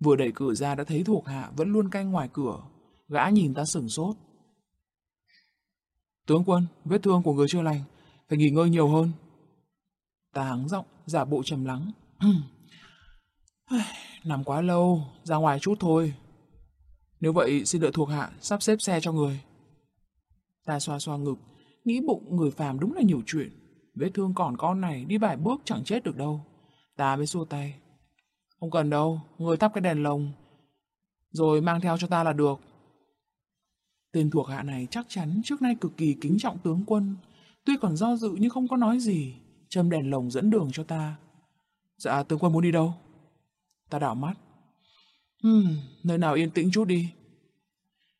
S1: Vừa đẩy cửa ra đã thấy thuộc hạ vẫn luôn canh ngoài cửa. Gã nhìn ta sửng sốt. Tướng quân, vết thương của người chưa lành, phải nghỉ ngơi nhiều hơn. Ta hắng giọng, giả bộ trầm lắng. Nằm quá lâu, ra ngoài chút thôi. Nếu vậy xin đợi thuộc hạ sắp xếp xe cho người. Ta xoa xoa ngực, nghĩ bụng người phàm đúng là nhiều chuyện. Vết thương còn con này đi vài bước chẳng chết được đâu. Ta mới xua tay. Không cần đâu, người thắp cái đèn lồng. Rồi mang theo cho ta là được. Tên thuộc hạ này chắc chắn trước nay cực kỳ kính trọng tướng quân. Tuy còn do dự nhưng không có nói gì. Châm đèn lồng dẫn đường cho ta. Dạ, tướng quân muốn đi đâu? Ta đảo mắt. Hmm, nơi nào yên tĩnh chút đi.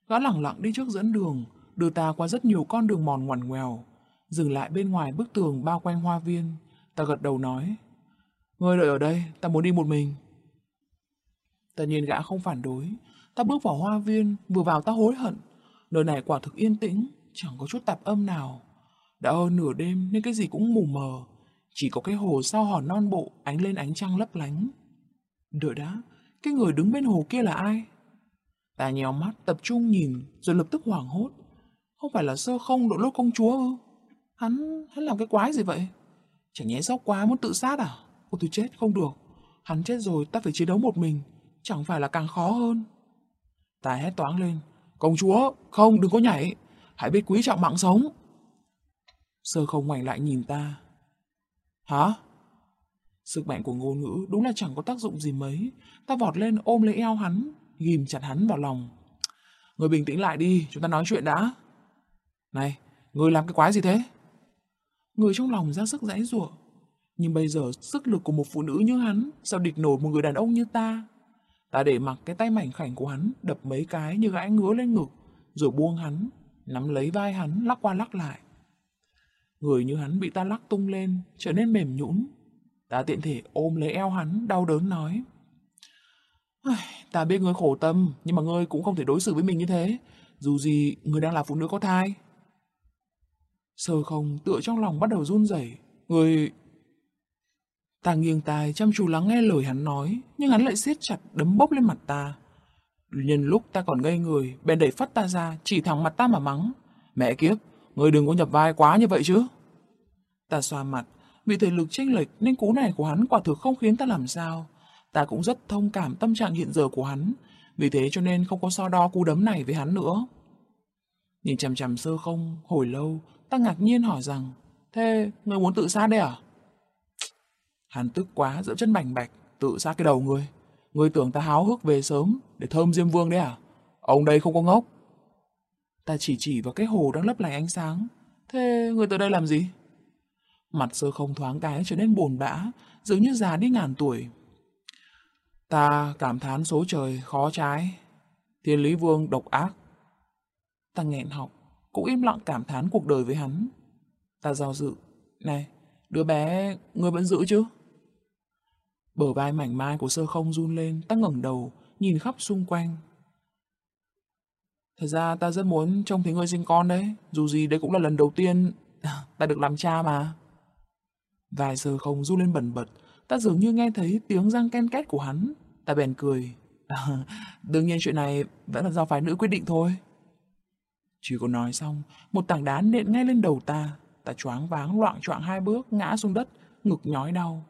S1: Gã lẳng lặng đi trước dẫn đường, đưa ta qua rất nhiều con đường mòn ngoằn ngoèo, dừng lại bên ngoài bức tường bao quanh hoa viên. Ta gật đầu nói, Ngươi đợi ở đây, ta muốn đi một mình. Tất nhiên gã không phản đối. Ta bước vào hoa viên, vừa vào ta hối hận. Nơi này quả thực yên tĩnh, chẳng có chút tạp âm nào. Đã hơn nửa đêm nên cái gì cũng mù mờ. Chỉ có cái hồ sao hòn non bộ ánh lên ánh trăng lấp lánh. Đợi đã, cái người đứng bên hồ kia là ai? Ta nhéo mắt, tập trung nhìn, rồi lập tức hoảng hốt. Không phải là sơ không độ lốt công chúa ư? Hắn, hắn làm cái quái gì vậy? Chẳng nhẽ sốc quá muốn tự sát à? Ôi tôi chết, không được. Hắn chết rồi, ta phải chiến đấu một mình. Chẳng phải là càng khó hơn. Ta hét toáng lên. Công chúa, không, đừng có nhảy. Hãy biết quý trọng mạng sống. Sơ không ngoảnh lại nhìn ta. Hả? Sức mạnh của ngôn ngữ đúng là chẳng có tác dụng gì mấy. Ta vọt lên ôm lấy eo hắn, ghim chặt hắn vào lòng. Người bình tĩnh lại đi, chúng ta nói chuyện đã. Này, người làm cái quái gì thế? Người trong lòng ra sức giãy giụa. Nhưng bây giờ sức lực của một phụ nữ như hắn sao địch nổi một người đàn ông như ta? Ta để mặc cái tay mảnh khảnh của hắn đập mấy cái như gãi ngứa lên ngực, rồi buông hắn, nắm lấy vai hắn lắc qua lắc lại. Người như hắn bị ta lắc tung lên, trở nên mềm nhũn. Ta tiện thể ôm lấy eo hắn, đau đớn nói. Ta biết ngươi khổ tâm, nhưng mà ngươi cũng không thể đối xử với mình như thế. Dù gì, ngươi đang là phụ nữ có thai. Sơ không tựa trong lòng bắt đầu run rẩy. Ngươi... Ta nghiêng tai chăm chú lắng nghe lời hắn nói, nhưng hắn lại siết chặt đấm bốc lên mặt ta. Nhân lúc ta còn ngây người, bèn đẩy phát ta ra, chỉ thẳng mặt ta mà mắng. Mẹ kiếp, người đừng có nhập vai quá như vậy chứ. Ta xoa mặt, vì thể lực chênh lệch nên cú này của hắn quả thực không khiến ta làm sao. Ta cũng rất thông cảm tâm trạng hiện giờ của hắn, vì thế cho nên không có so đo cú đấm này với hắn nữa. Nhìn chằm chằm sơ không, hồi lâu, ta ngạc nhiên hỏi rằng, thế người muốn tự sát đấy à? Hắn tức quá, giữa chân bành bạch, tự sát cái đầu người người tưởng ta háo hức về sớm để thơm Diêm Vương đấy à? Ông đây không có ngốc. Ta chỉ chỉ vào cái hồ đang lấp lánh ánh sáng. Thế người tới đây làm gì? Mặt sơ không thoáng cái trở nên buồn bã, dường như già đi ngàn tuổi. Ta cảm thán số trời khó trái. Thiên lý vương độc ác. Ta nghẹn họng, cũng im lặng cảm thán cuộc đời với hắn. Ta do dự. Này, đứa bé, ngươi vẫn giữ chứ? Bờ vai mảnh mai của sơ không run lên, ta ngẩng đầu, nhìn khắp xung quanh. Thật ra ta rất muốn trông thấy ngươi sinh con đấy, dù gì đây cũng là lần đầu tiên ta được làm cha mà. Vài giờ không run lên bẩn bật, ta dường như nghe thấy tiếng răng ken két của hắn. Ta bèn cười. đương nhiên chuyện này vẫn là do phái nữ quyết định thôi. Chỉ có nói xong, một tảng đá nện ngay lên đầu ta. Ta choáng váng loạn choạng hai bước ngã xuống đất, ngực nhói đau.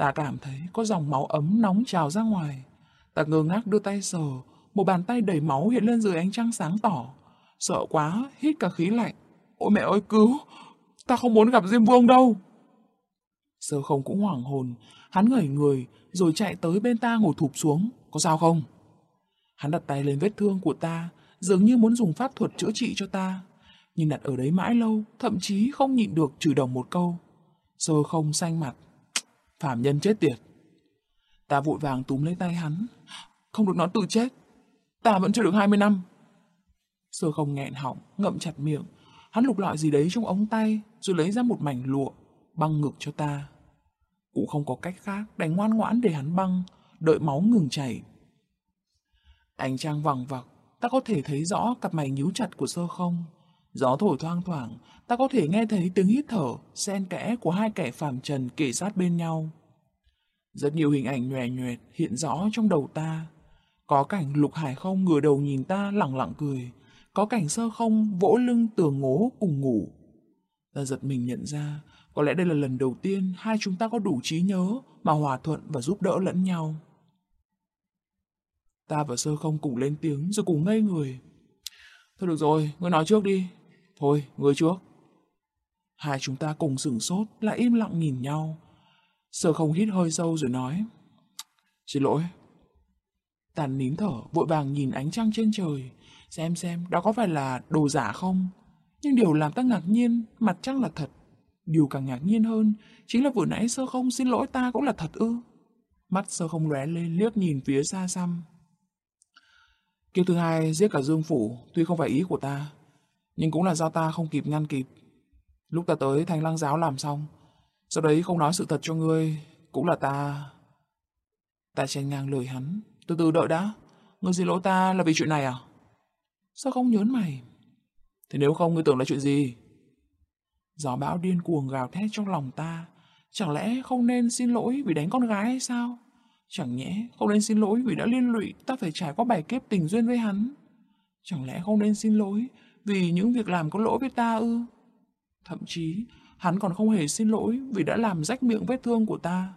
S1: Ta cảm thấy có dòng máu ấm nóng trào ra ngoài. Ta ngơ ngác đưa tay sờ, một bàn tay đầy máu hiện lên dưới ánh trăng sáng tỏ. Sợ quá, hít cả khí lạnh. Ôi mẹ ơi cứu, ta không muốn gặp Diêm Vương đâu. Sơ không cũng hoảng hồn, hắn ngẩng người, rồi chạy tới bên ta ngồi thụp xuống. Có sao không? Hắn đặt tay lên vết thương của ta, dường như muốn dùng pháp thuật chữa trị cho ta. Nhưng đặt ở đấy mãi lâu, thậm chí không nhịn được chửi đồng một câu. Sơ không xanh mặt. Phạm nhân chết tiệt. Ta vội vàng túm lấy tay hắn. Không được nó tự chết. Ta vẫn chưa được 20 năm. Sơ không nghẹn họng, ngậm chặt miệng. Hắn lục lọi gì đấy trong ống tay, rồi lấy ra một mảnh lụa, băng ngực cho ta. Cũng không có cách khác, đành ngoan ngoãn để hắn băng, đợi máu ngừng chảy. Ánh trăng vằng vặc, ta có thể thấy rõ cặp mày nhíu chặt của sơ không. Gió thổi thoang thoảng, ta có thể nghe thấy tiếng hít thở, xen kẽ của hai kẻ phàm trần kể sát bên nhau. Rất nhiều hình ảnh nhòe nhòe hiện rõ trong đầu ta. Có cảnh lục hải không ngửa đầu nhìn ta lặng lặng cười. Có cảnh sơ không vỗ lưng tường ngố cùng ngủ. Ta giật mình nhận ra, có lẽ đây là lần đầu tiên hai chúng ta có đủ trí nhớ mà hòa thuận và giúp đỡ lẫn nhau. Ta và sơ không cùng lên tiếng rồi cùng ngây người. Thôi được rồi, ngươi nói trước đi. Thôi, ngươi trước. Hai chúng ta cùng sửng sốt, lại im lặng nhìn nhau. Sơ không hít hơi sâu rồi nói. Xin lỗi. Tàn nín thở, vội vàng nhìn ánh trăng trên trời. Xem xem, đó có phải là đồ giả không? Nhưng điều làm ta ngạc nhiên, mặt trăng là thật. Điều càng ngạc nhiên hơn, chính là vừa nãy sơ không xin lỗi ta cũng là thật ư. Mắt sơ không lóe lên liếc nhìn phía xa xăm. Kiếp thứ hai giết cả Dương Phủ, tuy không phải ý của ta, nhưng cũng là do ta không kịp ngăn kịp. Lúc ta tới thành lăng giáo làm xong, sau đấy không nói sự thật cho ngươi, cũng là ta... Ta chen ngang lời hắn, từ từ đợi đã, ngươi xin lỗi ta là vì chuyện này à? Sao không nhớn mày? Thì nếu không ngươi tưởng là chuyện gì? Gió bão điên cuồng gào thét trong lòng ta, chẳng lẽ không nên xin lỗi vì đánh con gái hay sao? Chẳng nhẽ không nên xin lỗi vì đã liên lụy ta phải trải qua bài kiếp tình duyên với hắn? Chẳng lẽ không nên xin lỗi vì những việc làm có lỗi với ta ư? Thậm chí, hắn còn không hề xin lỗi vì đã làm rách miệng vết thương của ta,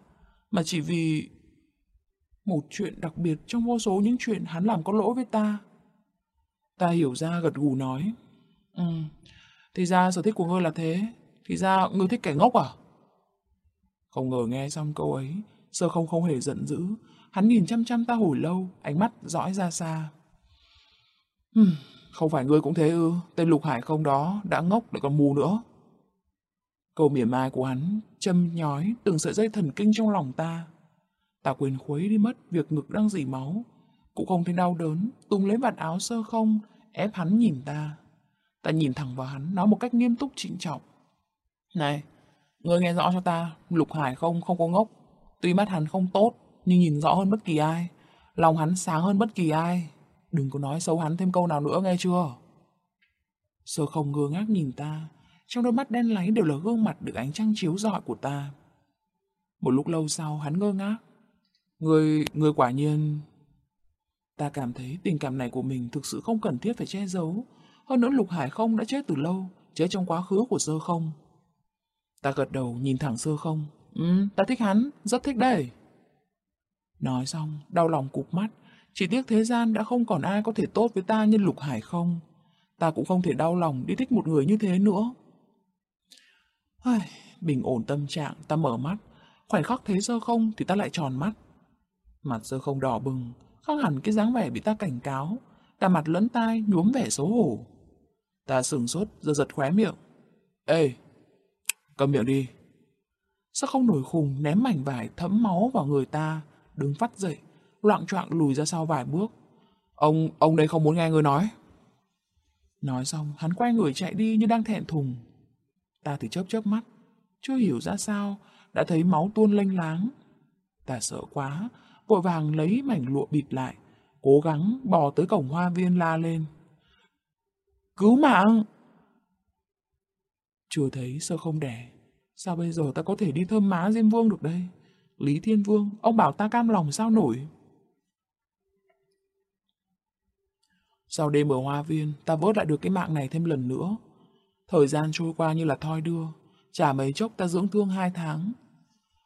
S1: mà chỉ vì một chuyện đặc biệt trong vô số những chuyện hắn làm có lỗi với ta. Ta hiểu ra gật gù nói, Ừ, thì ra sở thích của ngươi là thế, thì ra ngươi thích kẻ ngốc à? Không ngờ nghe xong câu ấy, sơ không không hề giận dữ, hắn nhìn chăm chăm ta hồi lâu, ánh mắt dõi ra xa. ừ không phải ngươi cũng thế ư, tên Lục Hải không đó đã ngốc lại còn mù nữa. Câu mỉa mai của hắn châm nhói từng sợi dây thần kinh trong lòng ta. Ta quên khuấy đi mất việc ngực đang dỉ máu, cũng không thấy đau đớn, tung lấy vạt áo sơ không, ép hắn nhìn ta. Ta nhìn thẳng vào hắn, nói một cách nghiêm túc trịnh trọng. Này, ngươi nghe rõ cho ta, Lục Hải không không có ngốc. Tuy mắt hắn không tốt, nhưng nhìn rõ hơn bất kỳ ai. Lòng hắn sáng hơn bất kỳ ai. Đừng có nói xấu hắn thêm câu nào nữa nghe chưa? Sơ không ngơ ngác nhìn ta, trong đôi mắt đen láy đều là gương mặt được ánh trăng chiếu rọi của ta. Một lúc lâu sau hắn ngơ ngác. Người, người quả nhiên... Ta cảm thấy tình cảm này của mình thực sự không cần thiết phải che giấu. Hơn nữa Lục Hải không đã chết từ lâu, chết trong quá khứ của sơ không. Ta gật đầu nhìn thẳng sơ không. Ừ, ta thích hắn, rất thích đây. Nói xong, đau lòng cụp mắt. Chỉ tiếc thế gian đã không còn ai có thể tốt với ta như Lục Hải không. Ta cũng không thể đau lòng đi thích một người như thế nữa. Ai, bình ổn tâm trạng, ta mở mắt. Khoảnh khắc thấy sơ không thì ta lại tròn mắt. Mặt sơ không đỏ bừng, khác hẳn cái dáng vẻ bị ta cảnh cáo. Cả mặt lẫn tai nhuốm vẻ xấu hổ. Ta sửng sốt, giật giật khóe miệng. Ê, cầm miệng đi. Sao không nổi khùng ném mảnh vải thấm máu vào người ta, đứng phát dậy, loạng choạng lùi ra sau vài bước. Ông, ông đây không muốn nghe người nói. Nói xong, hắn quay người chạy đi như đang thẹn thùng. Ta thì chớp chớp mắt, chưa hiểu ra sao, đã thấy máu tuôn lênh láng. Ta sợ quá, vội vàng lấy mảnh lụa bịt lại, cố gắng bò tới cổng hoa viên la lên. Cứu mạng! Chưa thấy sơ không đẻ, sao bây giờ ta có thể đi thơm má Diêm Vương được đây? Lý Thiên Vương, ông bảo ta cam lòng sao nổi? Sau đêm ở hoa viên, ta vớt lại được cái mạng này thêm lần nữa. Thời gian trôi qua như là thoi đưa, chả mấy chốc ta dưỡng thương hai tháng.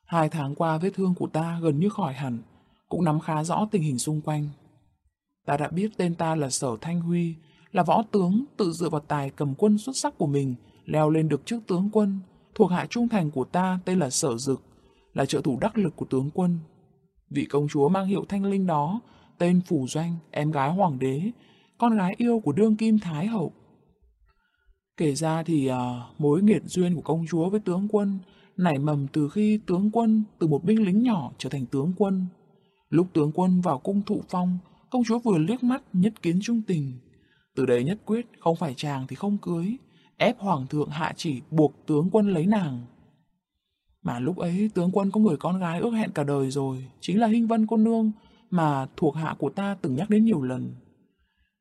S1: Hai tháng qua vết thương của ta gần như khỏi hẳn, cũng nắm khá rõ tình hình xung quanh. Ta đã biết tên ta là Sở Thanh Huy, là võ tướng tự dựa vào tài cầm quân xuất sắc của mình, leo lên được chức tướng quân, thuộc hạ trung thành của ta tên là Sở Dực, là trợ thủ đắc lực của tướng quân. Vị công chúa mang hiệu thanh linh đó, tên Phủ Doanh, em gái hoàng đế, con gái yêu của đương kim Thái Hậu. Kể ra thì à, mối nghiệt duyên của công chúa với tướng quân nảy mầm từ khi tướng quân từ một binh lính nhỏ trở thành tướng quân. Lúc tướng quân vào cung thụ phong, công chúa vừa liếc mắt nhất kiến trung tình. Từ đây nhất quyết không phải chàng thì không cưới, ép hoàng thượng hạ chỉ buộc tướng quân lấy nàng. Mà lúc ấy tướng quân có người con gái ước hẹn cả đời rồi, chính là Hinh Vân cô nương mà thuộc hạ của ta từng nhắc đến nhiều lần.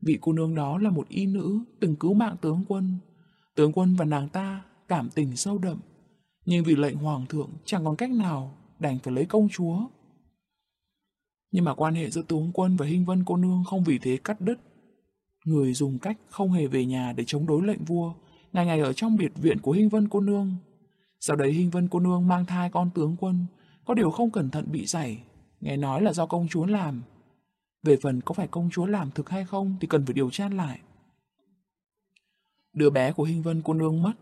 S1: Vị cô nương đó là một y nữ từng cứu mạng tướng quân. Tướng quân và nàng ta cảm tình sâu đậm. Nhưng vì lệnh hoàng thượng chẳng còn cách nào đành phải lấy công chúa. Nhưng mà quan hệ giữa tướng quân và Hinh Vân cô nương không vì thế cắt đứt. Người dùng cách không hề về nhà để chống đối lệnh vua, ngày ngày ở trong biệt viện của Hinh Vân cô nương. Sau đấy Hinh Vân cô nương mang thai con tướng quân, có điều không cẩn thận bị xảy, nghe nói là do công chúa làm. Về phần có phải công chúa làm thực hay không thì cần phải điều tra lại. Đứa bé của hình Vân cô nương mất,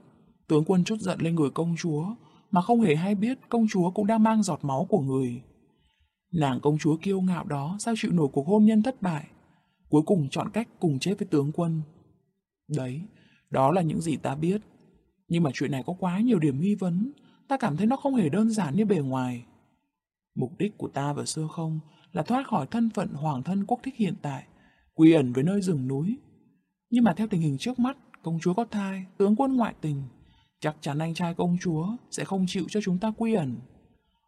S1: tướng quân chút giận lên người công chúa, mà không hề hay biết công chúa cũng đang mang giọt máu của người. Nàng công chúa kiêu ngạo đó sao chịu nổi cuộc hôn nhân thất bại, cuối cùng chọn cách cùng chết với tướng quân. Đấy, đó là những gì ta biết. Nhưng mà chuyện này có quá nhiều điểm nghi vấn, ta cảm thấy nó không hề đơn giản như bề ngoài. Mục đích của ta và Sơ Không là thoát khỏi thân phận hoàng thân quốc thích hiện tại, quy ẩn với nơi rừng núi. Nhưng mà theo tình hình trước mắt, công chúa có thai, tướng quân ngoại tình, chắc chắn anh trai công chúa sẽ không chịu cho chúng ta quy ẩn.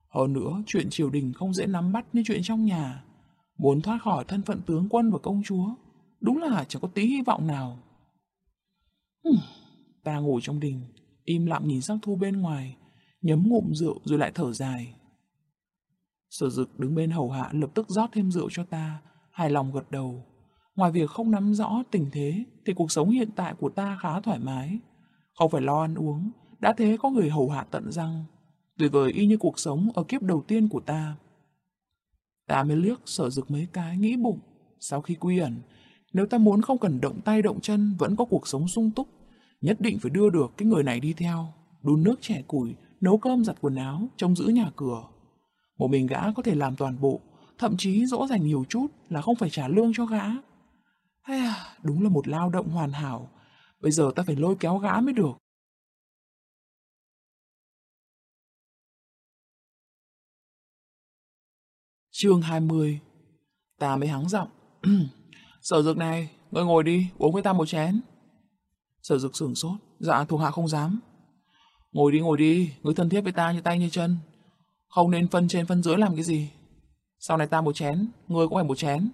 S1: Hơn nữa, chuyện triều đình không dễ nắm bắt như chuyện trong nhà. Muốn thoát khỏi thân phận tướng quân và công chúa, đúng là chẳng có tí hy vọng nào. Hừm, ta ngồi trong đình, im lặng nhìn sang thu bên ngoài, nhấm ngụm rượu rồi lại thở dài. Sở dực đứng bên hầu hạ lập tức rót thêm rượu cho ta, hài lòng gật đầu. Ngoài việc không nắm rõ tình thế, thì cuộc sống hiện tại của ta khá thoải mái. Không phải lo ăn uống, đã thế có người hầu hạ tận răng. Tuyệt vời y như cuộc sống ở kiếp đầu tiên của ta. Ta mới liếc sở dực mấy cái nghĩ bụng. Sau khi quy ẩn, nếu ta muốn không cần động tay động chân vẫn có cuộc sống sung túc, nhất định phải đưa được cái người này đi theo, đun nước trẻ củi, nấu cơm giặt quần áo, trông giữ nhà cửa. Một mình gã có thể làm toàn bộ, thậm chí dỗ dành nhiều chút là không phải trả lương cho gã. Hay à, đúng là một lao động hoàn hảo. Bây giờ ta phải lôi kéo gã mới được. Chương 20 Ta mới hắng giọng. Sở dược này, ngươi ngồi đi, uống với ta một chén. Sở dược sửng sốt, dạ thuộc hạ không dám. Ngồi đi ngồi đi, ngươi thân thiết với ta như tay như chân. Không nên phân trên phân dưới làm cái gì. Sau này ta một chén, ngươi cũng phải một chén.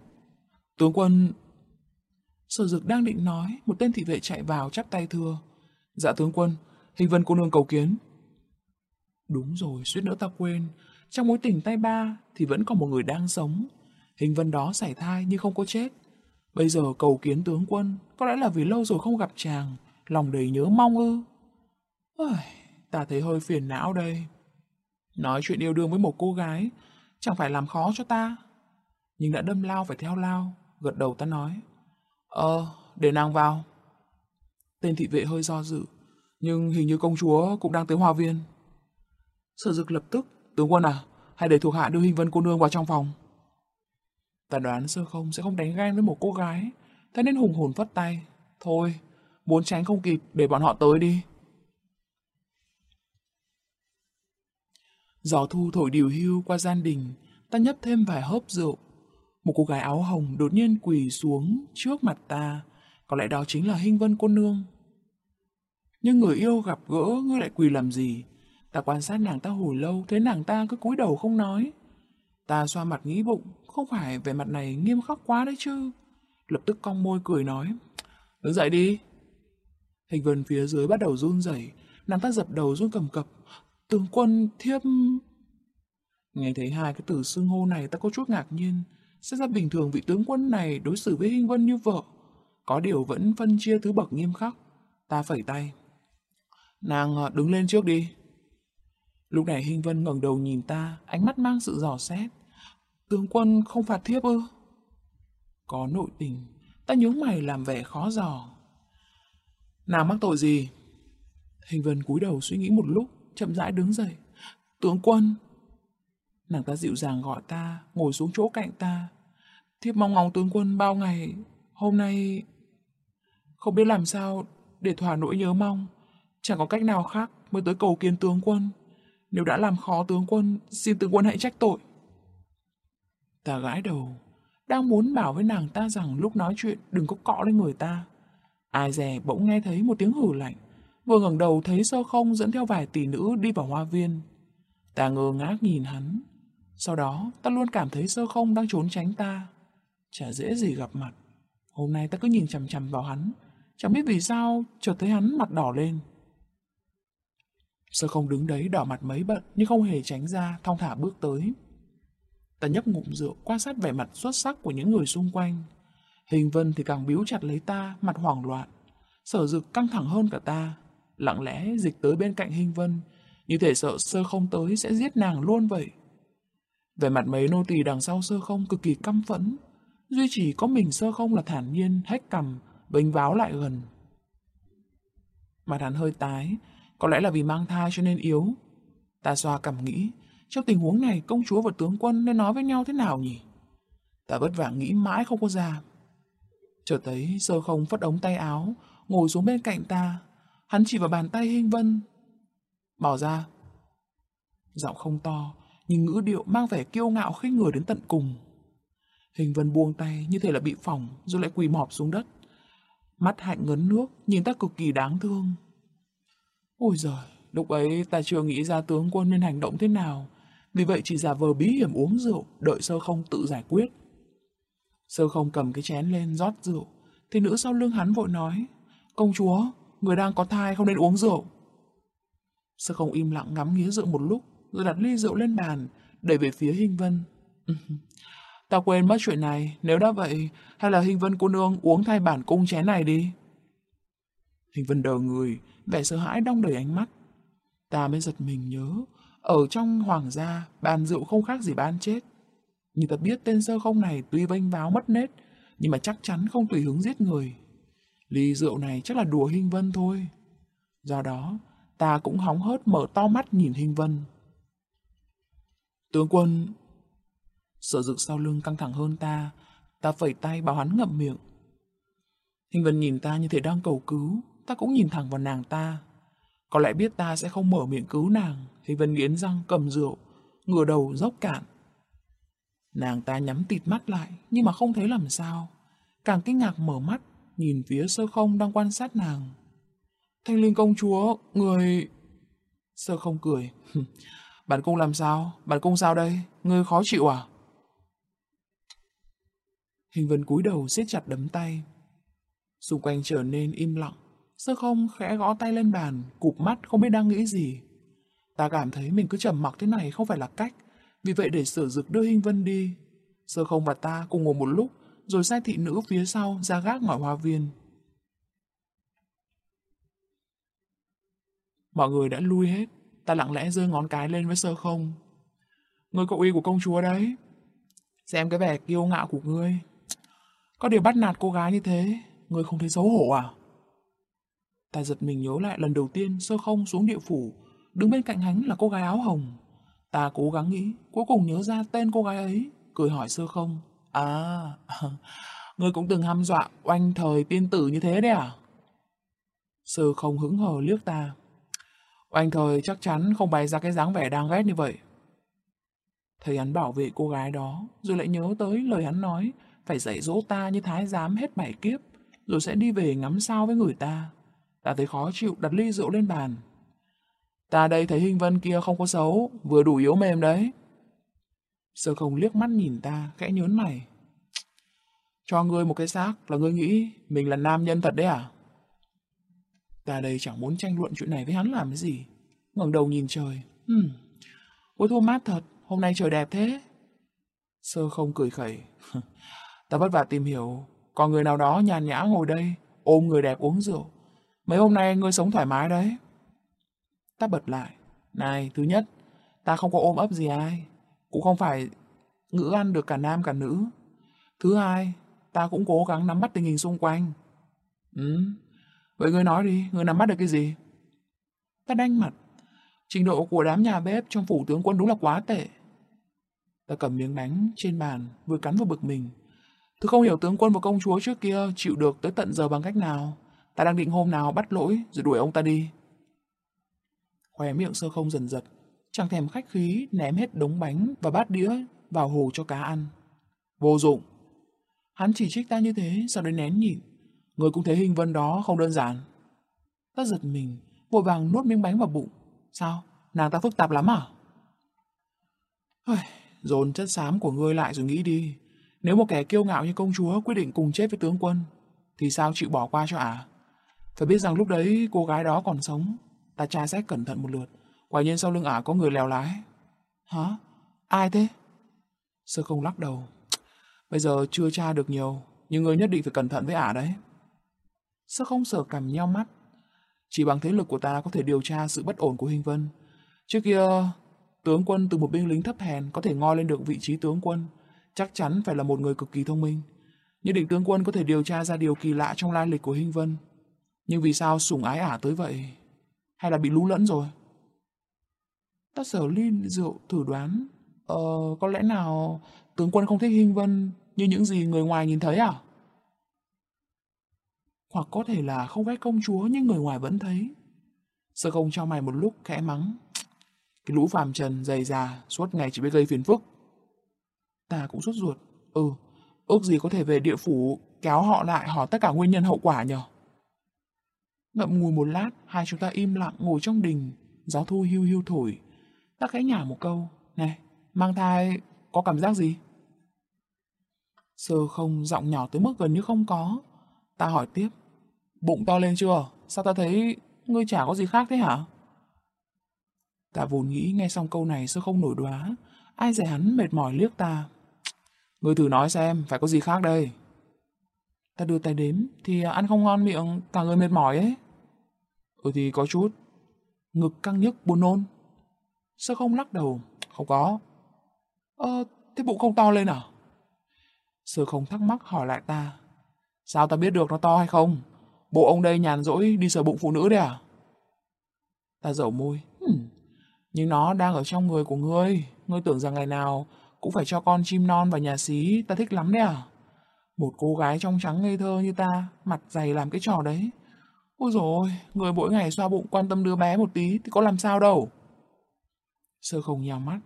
S1: Tướng quân... Sở dực đang định nói, một tên thị vệ chạy vào chắp tay thưa. Dạ tướng quân, hình vân cô nương cầu kiến. Đúng rồi, suýt nữa ta quên. Trong mối tình tay ba thì vẫn còn một người đang sống. Hình vân đó sảy thai nhưng không có chết. Bây giờ cầu kiến tướng quân, có lẽ là vì lâu rồi không gặp chàng, lòng đầy nhớ mong ư. Ôi, ta thấy hơi phiền não đây. Nói chuyện yêu đương với một cô gái, chẳng phải làm khó cho ta. Nhưng đã đâm lao phải theo lao, gật đầu ta nói. Ờ, để nàng vào. Tên thị vệ hơi do dự, nhưng hình như công chúa cũng đang tới hòa viên. Sở dực lập tức, tướng quân à, hãy để thuộc hạ đưa hình vân cô nương vào trong phòng. Ta đoán sơ không sẽ không đánh ghen với một cô gái, thế nên hùng hồn phất tay. Thôi, muốn tránh không kịp, để bọn họ tới đi. Gió thu thổi điều hưu qua gian đình, ta nhấp thêm vài hớp rượu. Một cô gái áo hồng đột nhiên quỳ xuống trước mặt ta, có lẽ đó chính là Hinh Vân cô nương. Nhưng người yêu gặp gỡ ngươi lại quỳ làm gì? Ta quan sát nàng ta hồi lâu, thấy nàng ta cứ cúi đầu không nói. Ta xoa mặt nghĩ bụng, không phải về mặt này nghiêm khắc quá đấy chứ. Lập tức cong môi cười nói, đứng dậy đi. Hình vân phía dưới bắt đầu run rẩy, nàng ta dập đầu run cầm cập. Tướng quân thiếp... Nghe thấy hai cái từ xưng hô này ta có chút ngạc nhiên. Xét ra bình thường vị tướng quân này đối xử với Hình Vân như vợ. Có điều vẫn phân chia thứ bậc nghiêm khắc. Ta phẩy tay. Nàng à, đứng lên trước đi. Lúc này Hình Vân ngẩng đầu nhìn ta, ánh mắt mang sự dò xét. Tướng quân không phạt thiếp ư? Có nội tình, ta nhớ mày làm vẻ khó dò. Nàng mắc tội gì? Hình Vân cúi đầu suy nghĩ một lúc, chậm rãi đứng dậy. Tướng quân! Nàng ta dịu dàng gọi ta, ngồi xuống chỗ cạnh ta. Thiếp mong ngóng tướng quân bao ngày, hôm nay... Không biết làm sao để thỏa nỗi nhớ mong. Chẳng có cách nào khác mới tới cầu kiến tướng quân. Nếu đã làm khó tướng quân, xin tướng quân hãy trách tội. Ta gãi đầu, đang muốn bảo với nàng ta rằng lúc nói chuyện đừng có cọ lên người ta. Ai dè bỗng nghe thấy một tiếng hử lạnh, vừa ngẩng đầu thấy sơ không dẫn theo vài tỷ nữ đi vào hoa viên. Ta ngơ ngác nhìn hắn, sau đó ta luôn cảm thấy sơ không đang trốn tránh ta. Chả dễ gì gặp mặt. Hôm nay ta cứ nhìn chằm chằm vào hắn, chẳng biết vì sao chợt thấy hắn mặt đỏ lên. Sơ không đứng đấy đỏ mặt mấy bận nhưng không hề tránh ra, thong thả bước tới. Ta nhấp ngụm rượu, quan sát vẻ mặt xuất sắc của những người xung quanh. Hình vân thì càng biếu chặt lấy ta, mặt hoảng loạn. Sở dực căng thẳng hơn cả ta. Lặng lẽ dịch tới bên cạnh hình vân, như thể sợ sơ không tới sẽ giết nàng luôn vậy. Về mặt mấy nô tỳ đằng sau sơ không cực kỳ căm phẫn. Duy chỉ có mình sơ không là thản nhiên, hách cầm, vênh váo lại gần. Mặt hắn hơi tái, có lẽ là vì mang thai cho nên yếu. Ta xoa cầm nghĩ, trong tình huống này công chúa và tướng quân nên nói với nhau thế nào nhỉ? Ta vất vả nghĩ mãi không có ra. Chợt thấy sơ không phất ống tay áo, ngồi xuống bên cạnh ta. Hắn chỉ vào bàn tay hình vân. Bỏ ra. Giọng không to, nhưng ngữ điệu mang vẻ kiêu ngạo khinh người đến tận cùng. Hình vân buông tay như thể là bị phỏng rồi lại quỳ mọp xuống đất. Mắt hạnh ngấn nước, nhìn ta cực kỳ đáng thương. Ôi giời, lúc ấy ta chưa nghĩ ra tướng quân nên hành động thế nào. Vì vậy chỉ giả vờ bí hiểm uống rượu, đợi sơ không tự giải quyết. Sơ không cầm cái chén lên rót rượu, thì nữ sau lưng hắn vội nói, Công chúa, người đang có thai không nên uống rượu. Sơ không im lặng ngắm nghía rượu một lúc, rồi đặt ly rượu lên bàn, đẩy về phía Hinh Vân. Ta quên mất chuyện này, nếu đã vậy, hay là Hinh Vân cô nương uống thay bản cung chén này đi. Hình Vân đờ người, vẻ sợ hãi đong đầy ánh mắt. Ta mới giật mình nhớ, ở trong hoàng gia, bàn rượu không khác gì ban chết. Nhưng ta biết tên sơ không này tuy vênh váo mất nết, nhưng mà chắc chắn không tùy hứng giết người. Ly rượu này chắc là đùa Hinh Vân thôi. Do đó, ta cũng hóng hớt mở to mắt nhìn Hinh Vân. Tướng quân... Sở dực sau lưng căng thẳng hơn ta, ta phẩy tay bảo hắn ngậm miệng. Hình Vân nhìn ta như thể đang cầu cứu, ta cũng nhìn thẳng vào nàng ta. Có lẽ biết ta sẽ không mở miệng cứu nàng, Hình Vân nghiến răng cầm rượu, ngửa đầu dốc cạn. Nàng ta nhắm tịt mắt lại, nhưng mà không thấy làm sao. Càng kinh ngạc mở mắt, nhìn phía sơ không đang quan sát nàng. Thanh linh công chúa, người... Sơ không cười. Bản cung làm sao? Bản cung sao đây? Ngươi khó chịu à? Hình vân cúi đầu siết chặt đấm tay. Xung quanh trở nên im lặng. Sơ không khẽ gõ tay lên bàn, cụp mắt không biết đang nghĩ gì. Ta cảm thấy mình cứ trầm mặc thế này không phải là cách. Vì vậy để sở dực đưa Hình Vân đi. Sơ không và ta cùng ngồi một lúc, rồi sai thị nữ phía sau ra gác ngoài hoa viên. Mọi người đã lui hết, ta lặng lẽ giơ ngón cái lên với sơ không. Người cậu uy của công chúa đấy. Xem cái vẻ kiêu ngạo của ngươi. Có điều bắt nạt cô gái như thế, ngươi không thấy xấu hổ à? Ta giật mình nhớ lại lần đầu tiên sơ không xuống địa phủ, đứng bên cạnh hắn là cô gái áo hồng. Ta cố gắng nghĩ, cuối cùng nhớ ra tên cô gái ấy, cười hỏi sơ không. À, ngươi cũng từng hăm dọa oanh thời tiên tử như thế đấy à? Sư không hứng hờ liếc ta. Oanh thời chắc chắn không bày ra cái dáng vẻ đang ghét như vậy. Thầy hắn bảo vệ cô gái đó, rồi lại nhớ tới lời hắn nói, phải dạy dỗ ta như thái giám hết bảy kiếp, rồi sẽ đi về ngắm sao với người ta. Ta thấy khó chịu đặt ly rượu lên bàn. Ta đây thấy hình vân kia không có xấu, vừa đủ yếu mềm đấy. Sơ không liếc mắt nhìn ta, khẽ nhớn mày. Cho ngươi một cái xác là ngươi nghĩ mình là nam nhân thật đấy à? Ta đây chẳng muốn tranh luận chuyện này với hắn làm cái gì. ngẩng đầu nhìn trời. Hmm. Ôi thua mát thật, hôm nay trời đẹp thế. Sơ không cười khẩy. ta vất vả tìm hiểu, còn người nào đó nhàn nhã ngồi đây, ôm người đẹp uống rượu. Mấy hôm nay ngươi sống thoải mái đấy. Ta bật lại. Này, thứ nhất, ta không có ôm ấp gì ai. Cũng không phải ngữ ăn được cả nam cả nữ. Thứ hai, ta cũng cố gắng nắm bắt tình hình xung quanh. Ừ, vậy ngươi nói đi, ngươi nắm bắt được cái gì? Ta đanh mặt. Trình độ của đám nhà bếp trong phủ tướng quân đúng là quá tệ. Ta cầm miếng bánh trên bàn, vừa cắn vừa bực mình. thứ không hiểu tướng quân và công chúa trước kia chịu được tới tận giờ bằng cách nào. Ta đang định hôm nào bắt lỗi rồi đuổi ông ta đi. Khóe miệng sơ không dần dật, chẳng thèm khách khí ném hết đống bánh và bát đĩa vào hồ cho cá ăn. Vô dụng. Hắn chỉ trích ta như thế, sau đấy nén nhịn. Người cũng thấy hình vân đó không đơn giản. Ta giật mình, vội vàng nuốt miếng bánh vào bụng. Sao? Nàng ta phức tạp lắm à? Dồn chất xám của ngươi lại rồi nghĩ đi. Nếu một kẻ kiêu ngạo như công chúa quyết định cùng chết với tướng quân, thì sao chịu bỏ qua cho ả? À? Phải biết rằng lúc đấy cô gái đó còn sống. Ta tra xét cẩn thận một lượt. Quả nhiên sau lưng ả có người lèo lái. Hả? Ai thế? Sơ không lắc đầu. Bây giờ chưa tra được nhiều, nhưng ngươi nhất định phải cẩn thận với ả đấy. Sơ không sở cầm nhau mắt. Chỉ bằng thế lực của ta có thể điều tra sự bất ổn của Hình Vân. Trước kia, tướng quân từ một binh lính thấp hèn có thể ngoi lên được vị trí tướng quân. Chắc chắn phải là một người cực kỳ thông minh. Nhất định tướng quân có thể điều tra ra điều kỳ lạ trong lai lịch của Hình Vân. Nhưng vì sao sủng ái ả tới vậy? Hay là bị lú lẫn rồi? Ta sở ly rượu thử đoán. Ờ, có lẽ nào tướng quân không thích Hình Vân như những gì người ngoài nhìn thấy à? Hoặc có thể là không ghét công chúa nhưng người ngoài vẫn thấy. Sơ không cho mày một lúc khẽ mắng. Cái lũ phàm trần dày già suốt ngày chỉ biết gây phiền phức. Ta cũng sốt ruột. Ừ, ước gì có thể về địa phủ kéo họ lại hỏi tất cả nguyên nhân hậu quả nhở. Ngậm ngùi một lát, hai chúng ta im lặng ngồi trong đình, gió thu hưu hưu thổi. Ta khẽ nhả một câu, này, mang thai có cảm giác gì? Sơ không giọng nhỏ tới mức gần như không có. Ta hỏi tiếp, bụng to lên chưa? Sao ta thấy ngươi chả có gì khác thế hả? Ta vốn nghĩ nghe xong câu này sơ không nổi đoá. Ai dè hắn mệt mỏi liếc ta. Ngươi thử nói xem, phải có gì khác đây? Ta đưa tay đếm, thì ăn không ngon miệng, cả người mệt mỏi ấy. Ừ thì có chút. Ngực căng nhức, buồn nôn. Sao không lắc đầu? Không có. Ờ, thế bụng không to lên à? Sơ không thắc mắc hỏi lại ta. Sao ta biết được nó to hay không? Bộ ông đây nhàn rỗi đi sờ bụng phụ nữ đấy à? Ta dẩu môi. Hmm. Nhưng nó đang ở trong người của ngươi. Ngươi tưởng rằng ngày nào cũng phải cho con chim non và nhà xí. Ta thích lắm đấy à? Một cô gái trong trắng ngây thơ như ta, mặt dày làm cái trò đấy. Ôi rồi người mỗi ngày xoa bụng quan tâm đứa bé một tí thì có làm sao đâu. Sơ không nhào mắt.